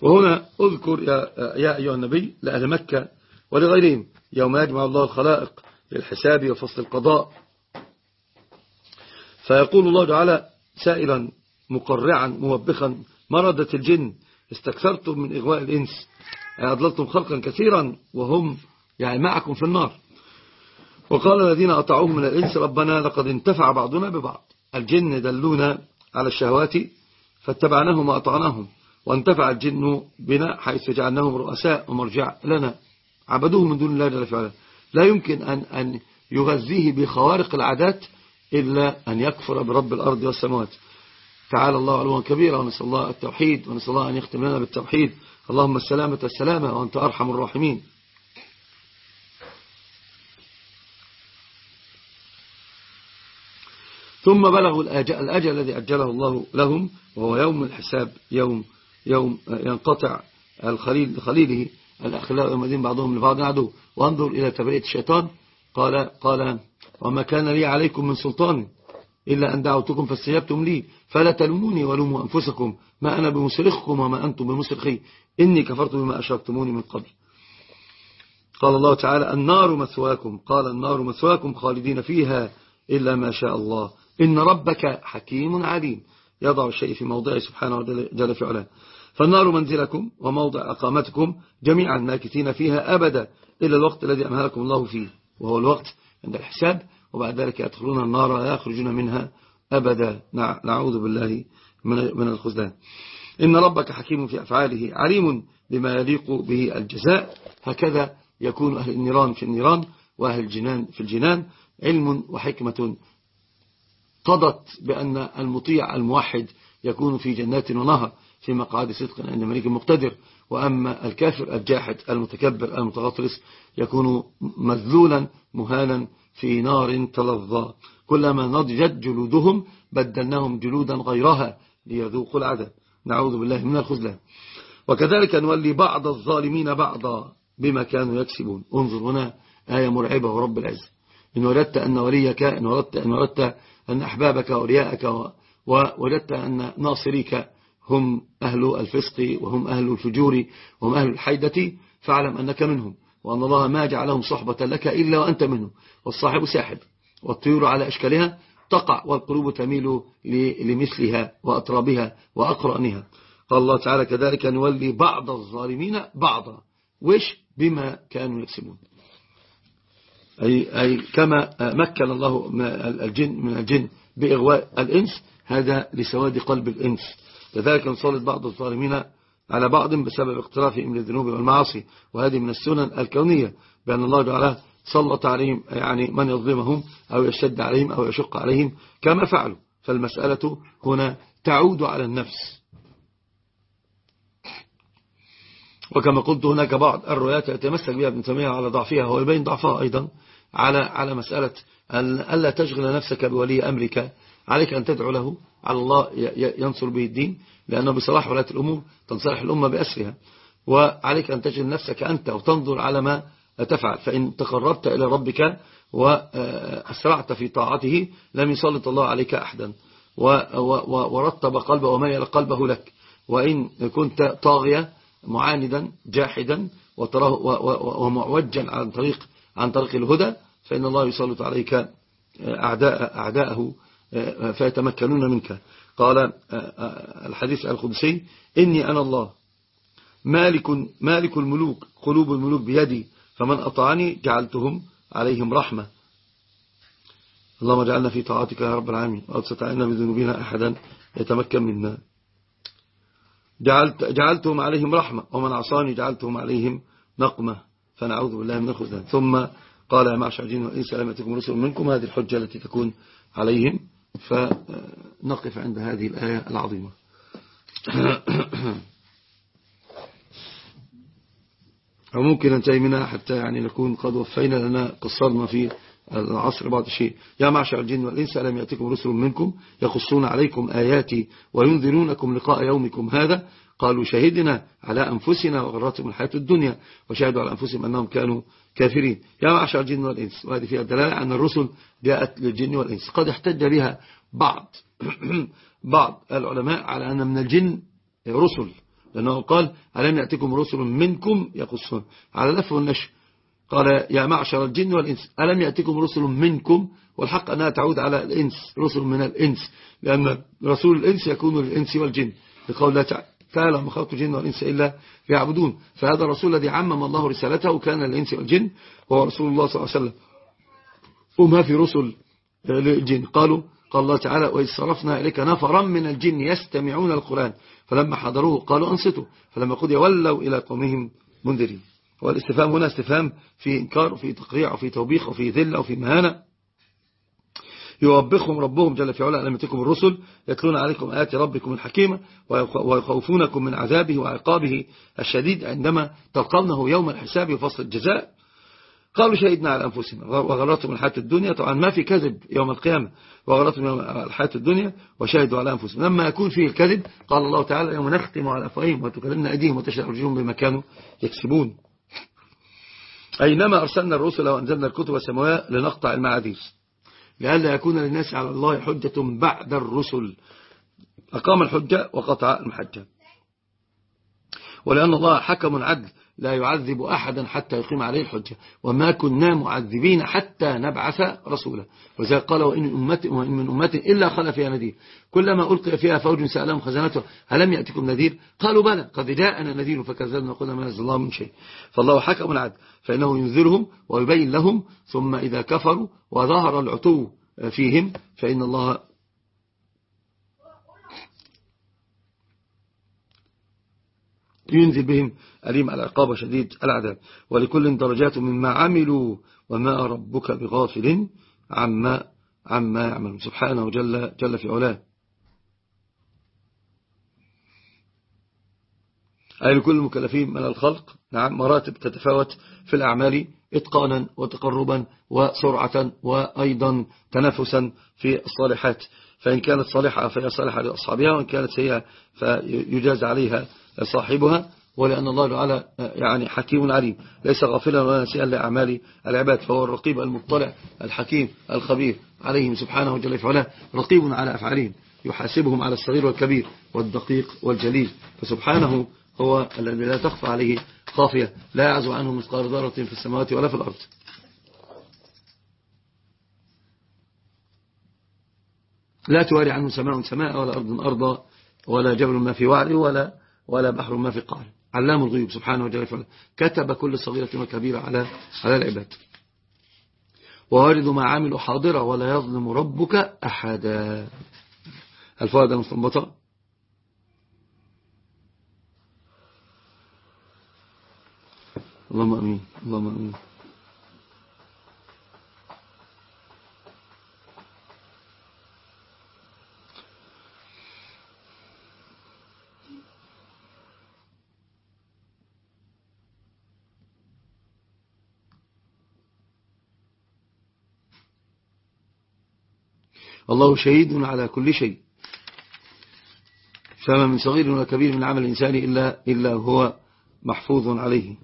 وهنا اذكر يا, يا أيها النبي لأهل مكة ولغيرهم يوم يجمع الله الخلائق للحساب وفصل القضاء. فيقول الله تعالى سائلا مقرعا موبخا مردة الجن. استكثرتم من إغواء الإنس. أضللتم خلقا كثيرا وهم يعني معكم في النار. وقال الذين أطعوه من الإنس ربنا لقد انتفع بعضنا ببعض. الجن دلونا على الشهوات فاتبعناهم وأطعناهم. وانتفع الجن بنا حيث جعلناهم رؤساء ومرجع لنا. عبدوه من دون الله جل فعلا لا يمكن أن, أن يغذيه بخوارق العادات إلا أن يكفر برب الأرض والسماوات. تعالى الله علوا كبيرا ونسأل الله التوحيد ونسأل الله أن يختم لنا بالتوحيد. اللهم السلامة السلامة وأنت أرحم الراحمين. ثم بلغوا الأجل, الأجل الذي أجله الله لهم وهو يوم الحساب يوم يوم ينقطع الخليل لخليله الأخلاء يومئذين بعضهم لبعض. عدو وانظر إلى تبرئة الشيطان. قال قال وما كان لي عليكم من سلطان إلا أن دعوتكم فاستجبتم لي. فلا تلوموني ولوموا أنفسكم. ما أنا بمصرخكم وما أنتم بمصرخي إني كفرت بما أشركتموني من قبل. قال الله تعالى النار مثواكم. قال النار مثواكم خالدين فيها إلا ما شاء الله. إن ربك حكيم عليم. يضع الشيء في موضعه سبحانه جل في علاه. فالنار منزلكم وموضع أقامتكم جميعا ماكثين فيها أبدا إلا الوقت الذي أمهلكم الله فيه وهو الوقت عند الحساب. وبعد ذلك يدخلون النار لا يخرجون منها أبدا. نعوذ بالله من الخزلان إن ربك حكيم في أفعاله عليم بما يليق به الجزاء. هكذا يكون أهل النيران في النيران وأهل الجنان في الجنان. علم وحكمة قضت بأن المطيع الموحد يكون في جنات ونهر في مقعد صدق عند ملك مقتدر وأما الكافر الجاحد المتكبر المتغطرس يكون مذلولا مهانا في نار تلظى. كلما نضجت جلودهم بدلناهم جلودا غيرها ليذوقوا العذاب. نعوذ بالله من الخزلان. وكذلك نولي بعض الظالمين بعضا بما كانوا يكسبون. انظر هنا آية مرعبة ورب العز. إن وجدت أن وليك إن وردت, إن وردت أن أحبابك أولياءك ووجدت أن ناصريك هم أهل الفسق وهم أهل الفجور وهم أهل الحيدة فاعلم أنك منهم. وأن الله ما جعلهم صحبة لك إلا وأنت منه والصاحب ساحب. والطيور على أشكالها تقع والقلوب تميل لمثلها وأطرابها وأقرأنها. قال الله تعالى كذلك نولي بعض الظالمين بعضا. وش؟ بما كانوا يكسبون. أي, أي كما مكن الله الجن من الجن بإغواء الإنس هذا لسواد قلب الإنس. لذلك نصلت بعض الظالمين على بعض بسبب اقترافهم للذنوب والمعاصي وهذه من السنن الكونية بأن الله تعالى سلط عليهم يعني من يظلمهم أو يشتد عليهم أو يشق عليهم كما فعلوا. فالمسألة هنا تعود على النفس. وكما قلت هناك بعض الروايات يتمسك بها ابن تيمية على ضعفها هو يبين ضعفها أيضا على على مسألة ألا تشغل نفسك بولي أمرك عليك أن تدعو له على الله ينصر به الدين. لأنه بصلاح ولاة الأمور تنصلح الأمة بأسرها. وعليك أن تجد نفسك أنت وتنظر على ما تفعل. فإن تقربت إلى ربك وأسرعت في طاعته لم يسلط الله عليك أحدا. ورتب قلبه وميل قلبه لك. وإن كنت طاغية معاندا جاحدا ومعوجا عن طريق عن طريق الهدى فإن الله يسلط عليك أعداء أعداءه فيتمكنون منك. قال الحديث القدسي إني أنا الله. مالك, مالك الملوك قلوب الملوك بيدي فمن أطعني جعلتهم عليهم رحمة. اللهم اجعلنا في طاعتك يا رب العالمين. وأتستعنا بذنوبنا أحدا يتمكن منا. جعلت جعلتهم عليهم رحمة ومن عصاني جعلتهم عليهم نقمة. فنعوذ بالله من الخزلان ثم قال يا معشر الجن والإنس لم يأتكم رسل منكم هذه الحجة التي تكون عليهم فنقف عند هذه الآية العظيمة. وممكن ننتهي منها حتى يعني نكون قد وفينا لنا قصرنا في العصر بعض الشيء. يا معشر الجن والإنس ألم يأتكم رسل منكم يخصون عليكم آياتي وينذرونكم لقاء يومكم هذا؟ قالوا شهدنا على أنفسنا وغراتهم الحياة الدنيا وشهدوا على أنفسهم أنهم كانوا كافرين. يا معشر الجن والإنس وهذه فيها دلالة أن الرسل جاءت للجن والإنس. قد احتج بها بعض بعض العلماء على أن من الجن رسل لأنه قال ألم يأتكم رسل منكم يقصون؟ على لف والنشر قال يا معشر الجن والإنس ألم يأتكم رسل منكم؟ والحق أنها تعود على الإنس رسل من الإنس لأن رسول الإنس يكون للإنس والجن لقول الله تعالى ما خلقت الجن والإنس إلا يعبدون. فهذا الرسول الذي عمم الله رسالته كان للإنس والجن وهو رسول الله صلى الله عليه وسلم. وما في رسل للجن. قالوا قال الله تعالى وإذ صرفنا إليك نفرا من الجن يستمعون القرآن. فلما حضروه قالوا أنصتوا. فلما قضي ولوا إلى قومهم منذرين. والاستفهام هنا استفهام في إنكار وفي تقريع وفي توبيخ وفي ذلة وفي مهانة. يوبخهم ربهم جل في علا لم الرسل يتلون عليكم آيات ربكم الحكيمة ويخوفونكم من عذابه وعقابه الشديد عندما تلقونه يوم الحساب وفصل الجزاء. قالوا شهدنا على أنفسنا وغرتهم الحياة الدنيا. طبعا ما في كذب يوم القيامة وغرتهم الحياة الدنيا وشهدوا على أنفسهم. لما يكون فيه الكذب قال الله تعالى يوم نختم على أفواههم وتكلمنا أيديهم وتشهد بما كانوا يكسبون. أينما أرسلنا الرسل وأنزلنا الكتب السماوية لنقطع المعاذير. لئلا يكون للناس على الله حجة بعد الرسل. أقام الحجة وقطع المحجة. ولأن الله حكم عدل لا يعذب أحدا حتى يقيم عليه الحجة. وما كنا معذبين حتى نبعث رسولا. وذلك قال وإن, وإن من أمة إلا خلى فيها نذير. كلما ألقي فيها فوج سألهم خزنته هلم يأتكم نذير؟ قالوا بلى قد جاءنا نذير فكذبنا وقلنا ما نزل الله من شيء. فالله حكم العدل فإنه ينذرهم ويبين لهم ثم إذا كفروا وظهر العتو فيهم فإن الله ينزل بهم أليم العقاب شديد العذاب. ولكل درجات مما عملوا وما ربك بغافل عما عما يعملون. سبحانه جل, جل في علاه. أي لكل المكلفين من الخلق. نعم مراتب تتفاوت في الأعمال إتقانا وتقربا وسرعة وأيضا تنافسا في الصالحات. فإن كانت صالحة فهي صالحة لأصحابها وإن كانت سيئة فيجاز عليها صاحبها ولأن الله تعالى يعني حكيم عليم. ليس غافلا ولا نسيئا لأعمال العباد فهو الرقيب المطلع الحكيم الخبير. عليهم سبحانه وجل فعلا رقيب على أفعالهم يحاسبهم على الصغير والكبير والدقيق والجليل. فسبحانه هو الذي لا تخفى عليه خافية لا يعزو عنه مثقال ذرة في السماوات ولا في الأرض. لا تواري عنه سماء سماء ولا أرض أرضا ولا جبل ما في وعره ولا ولا بحر ما في قعر علام الغيوب سبحانه وتعالى كتب كل صغيرة وكبيرة على على العباد. ووارد ما عملوا حاضرة ولا يظلم ربك أحدا. الفوائد المستنبطة. اللهم أمين. اللهم أمين. الله شهيد على كل شيء. فما من صغير ولا كبير من عمل الإنسان إلا, إلا هو محفوظ عليه.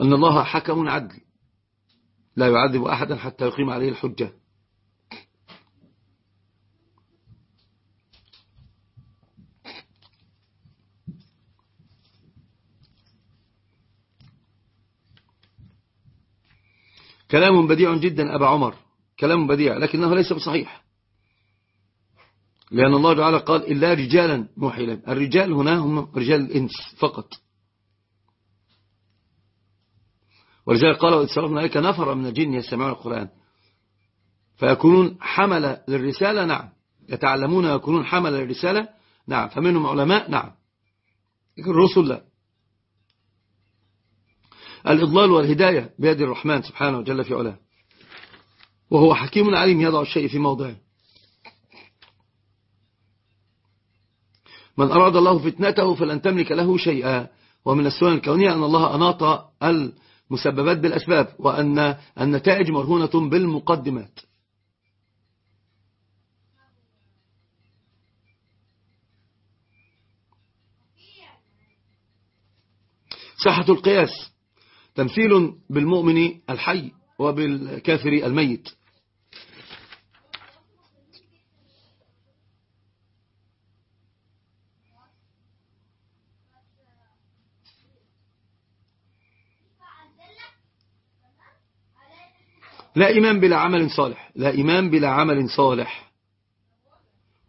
أن الله حكم عدل. لا يعذب أحدا حتى يقيم عليه الحجة. كلام بديع جدا أبا عمر كلام بديع لكنه ليس بصحيح. لأن الله تعالى قال إلا رجالا موحلا الرجال هنا هم رجال الإنس فقط. ولذلك قال وإذ صرفنا إليك نفر من الجن يستمعون القرآن. فيكونون حمل للرسالة نعم. يتعلمون ويكونون حمل الرسالة نعم. فمنهم علماء نعم. الرسل لا. الإضلال والهداية بيد الرحمن سبحانه وجل في علاه. وهو حكيم عليم يضع الشيء في موضعه. من أراد الله فتنته فلن تملك له شيئا. ومن السنن الكونية أن الله أناط المسببات بالأسباب وأن النتائج مرهونة بالمقدمات. صحة القياس. تمثيل بالمؤمن الحي وبالكافر الميت. لا إيمان بلا عمل صالح. لا إيمان بلا عمل صالح.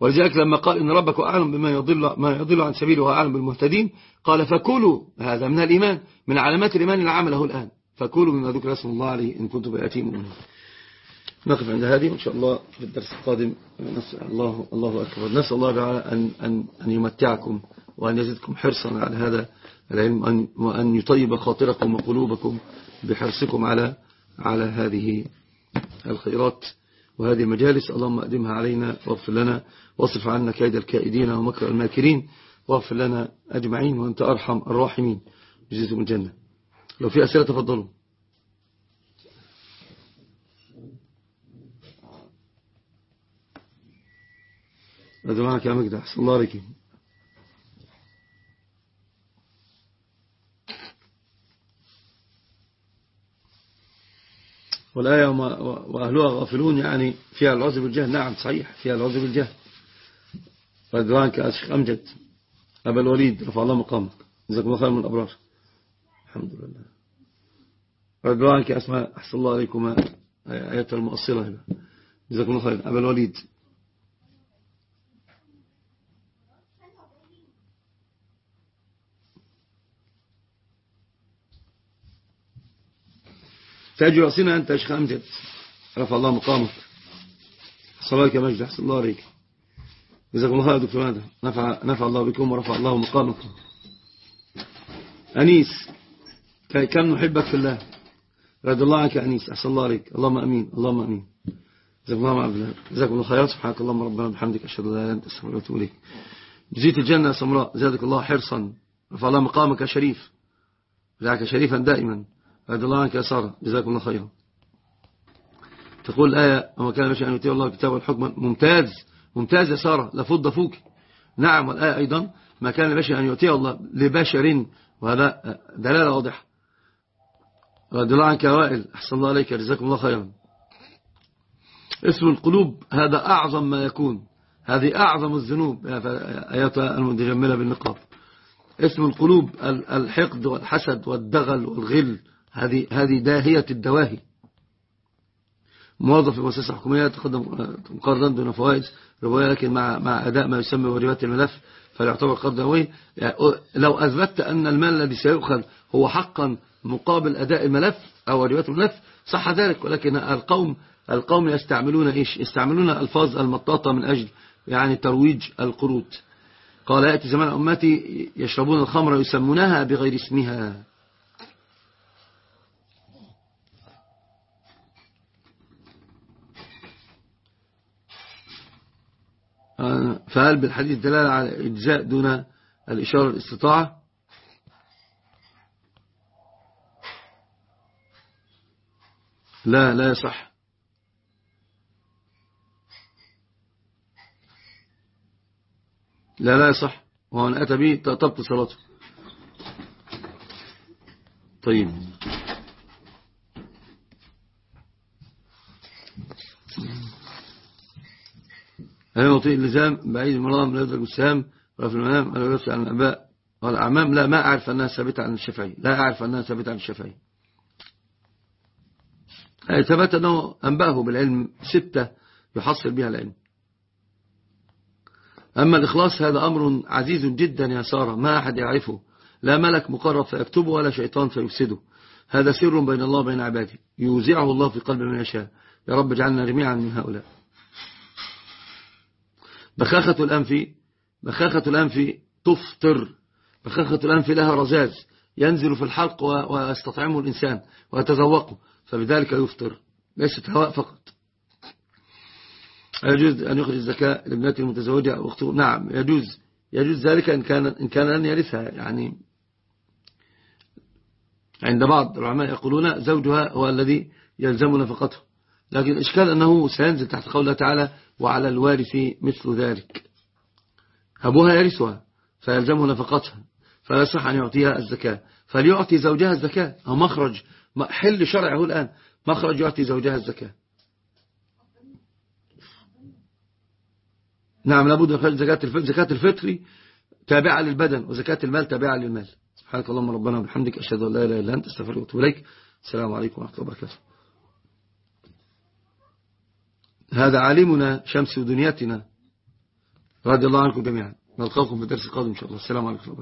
ولذلك لما قال إن ربك أعلم بما يضل, ما يضل عن سبيله وأعلم بالمهتدين قال فكلوا هذا من الإيمان من علامات الإيمان العمل له الآن. فكلوا مما ذكر اسم الله عليه إن كنتم بأتيم منه نقف عند هذه وإن شاء الله في الدرس القادم نسأل الله الله أكبر. نسأل الله تعالى أن, أن, أن يمتعكم وأن يزدكم حرصا على هذا العلم وأن يطيب خاطركم وقلوبكم بحرصكم على على هذه الخيرات. وهذه المجالس اللهم أقدمها علينا واغفر لنا واصف عنا كيد الكائدين ومكر الماكرين واغفر لنا أجمعين وأنت أرحم الراحمين. بجزيتم الجنة. لو في أسئلة تفضلوا. هذا معك يا مجد أحسن الله عليك. والآية وأهلها غافلون يعني فيها العذر بالجهل. نعم صحيح فيها العذر بالجهل. فدوانك أشيخ أمجد أبا الوليد رفع الله مقامك. جزاكم الله خير من الأبرار. الحمد لله. فدوانك أسماء أحسن الله عليكم آيات المؤصلة جزاكم الله خير. أبا الوليد. تاج رأسنا أنت يا شيخ أمجد رفع الله مقامك. صلاتك يا مجد. أحسن الله عليك. جزاكم الله خير دكتور هذا نفع, نفع الله بكم ورفع الله مقامكم. أنيس. كم نحبك في الله. رضي الله عنك أنيس. أحسن الله عليك. اللهم أمين. اللهم أمين. جزاكم الله عبد الله. جزاكم الله خيرات سبحانك اللهم ربنا بحمدك أشهد أن لا إله إلا أنت. أستغفرك وأتوب إليك. جزيت الجنة سمراء. زادك الله حرصا. رفع الله مقامك شريف. جعلك شريفا دائما. رضي الله عنك سارة. جزاكم الله خيرا. تقول الآية وما كان بشأن يتيه الله الكتاب والحكم. ممتاز. ممتاز يا سارة. لفض فوق. نعم والآية أيضا. ما كان بشأن أن يؤتيه الله لبشر. وهذا دلالة واضحة. رضي الله عنك يا وائل. أحسن الله عليك. جزاكم الله خيرا. اسم القلوب. هذا أعظم ما يكون. هذه أعظم الذنوب. آياتها المتجملة بالنقاب اسم القلوب الحقد والحسد والدغل والغل. هذه هذه داهية الدواهي. موظف في مؤسسة حكومية قرضا دون فوائد ربوية لكن مع مع أداء ما يسمى وربات الملف فيعتبر قرض يعني لو أثبتت أن المال الذي سيؤخذ هو حقا مقابل أداء الملف أو ربات الملف صح ذلك ولكن القوم القوم يستعملون إيش؟ يستعملون ألفاظ المطاطة من أجل يعني ترويج القروض. قال يأتي زمان أمتي يشربون الخمر يسمونها بغير اسمها. فهل بالحديث دلالة على إجزاء دون الإشارة الاستطاعة لا لا يصح. لا لا يصح. أن أتى به تبطل صلاته. طيب. هل نطيع اللزام بعيد المرام لا يدرك السهام وفي المنام ألا يرسل عن الأباء؟ والأعمام لا ما أعرف أنها ثابتة عن الشافعي. لا أعرف أنها ثابتة عن الشافعي. ثبت أنه أنبأه بالعلم. ستة يحصل بها العلم. أما الإخلاص هذا أمر عزيز جدا يا سارة. ما أحد يعرفه. لا ملك مقرب فيكتبه ولا شيطان فيفسده. هذا سر بين الله وبين عباده. يوزعه الله في قلب من يشاء. يا رب اجعلنا جميعا من هؤلاء. بخاخة الأنف بخاخة الأنف تفطر بخاخة الأنف لها رزاز ينزل في الحلق ويستطعمه الإنسان ويتذوقه فبذلك يفطر ليست هواء فقط. يجوز أن يخرج الزكاة لابنته المتزوجة أو أخته؟ نعم يجوز. يجوز ذلك إن كان, إن كان لن يرثها يعني. عند بعض العلماء يقولون زوجها هو الذي يلزم نفقته. لكن الإشكال أنه سينزل تحت قوله تعالى وعلى الوارث مثل ذلك. أبوها يرثها فيلزمه نفقتها فلا يصح أن يعطيها الزكاة. فليعطي زوجها الزكاة أو مخرج حل شرعه الآن مخرج يعطي زوجها الزكاة. نعم لابد من خرج زكاة الفطر زكاة الفطر تابعة للبدن وزكاة المال تابعة للمال. سبحانك اللهم ربنا وبحمدك أشهد أن لا إله إلا أنت أستغفرك وأتوب إليك. السلام عليكم ورحمة الله وبركاته. هذا عالمنا شمس دنياتنا رضي الله عنكم جميعا. نلقاكم في الدرس القادم إن شاء الله. السلام عليكم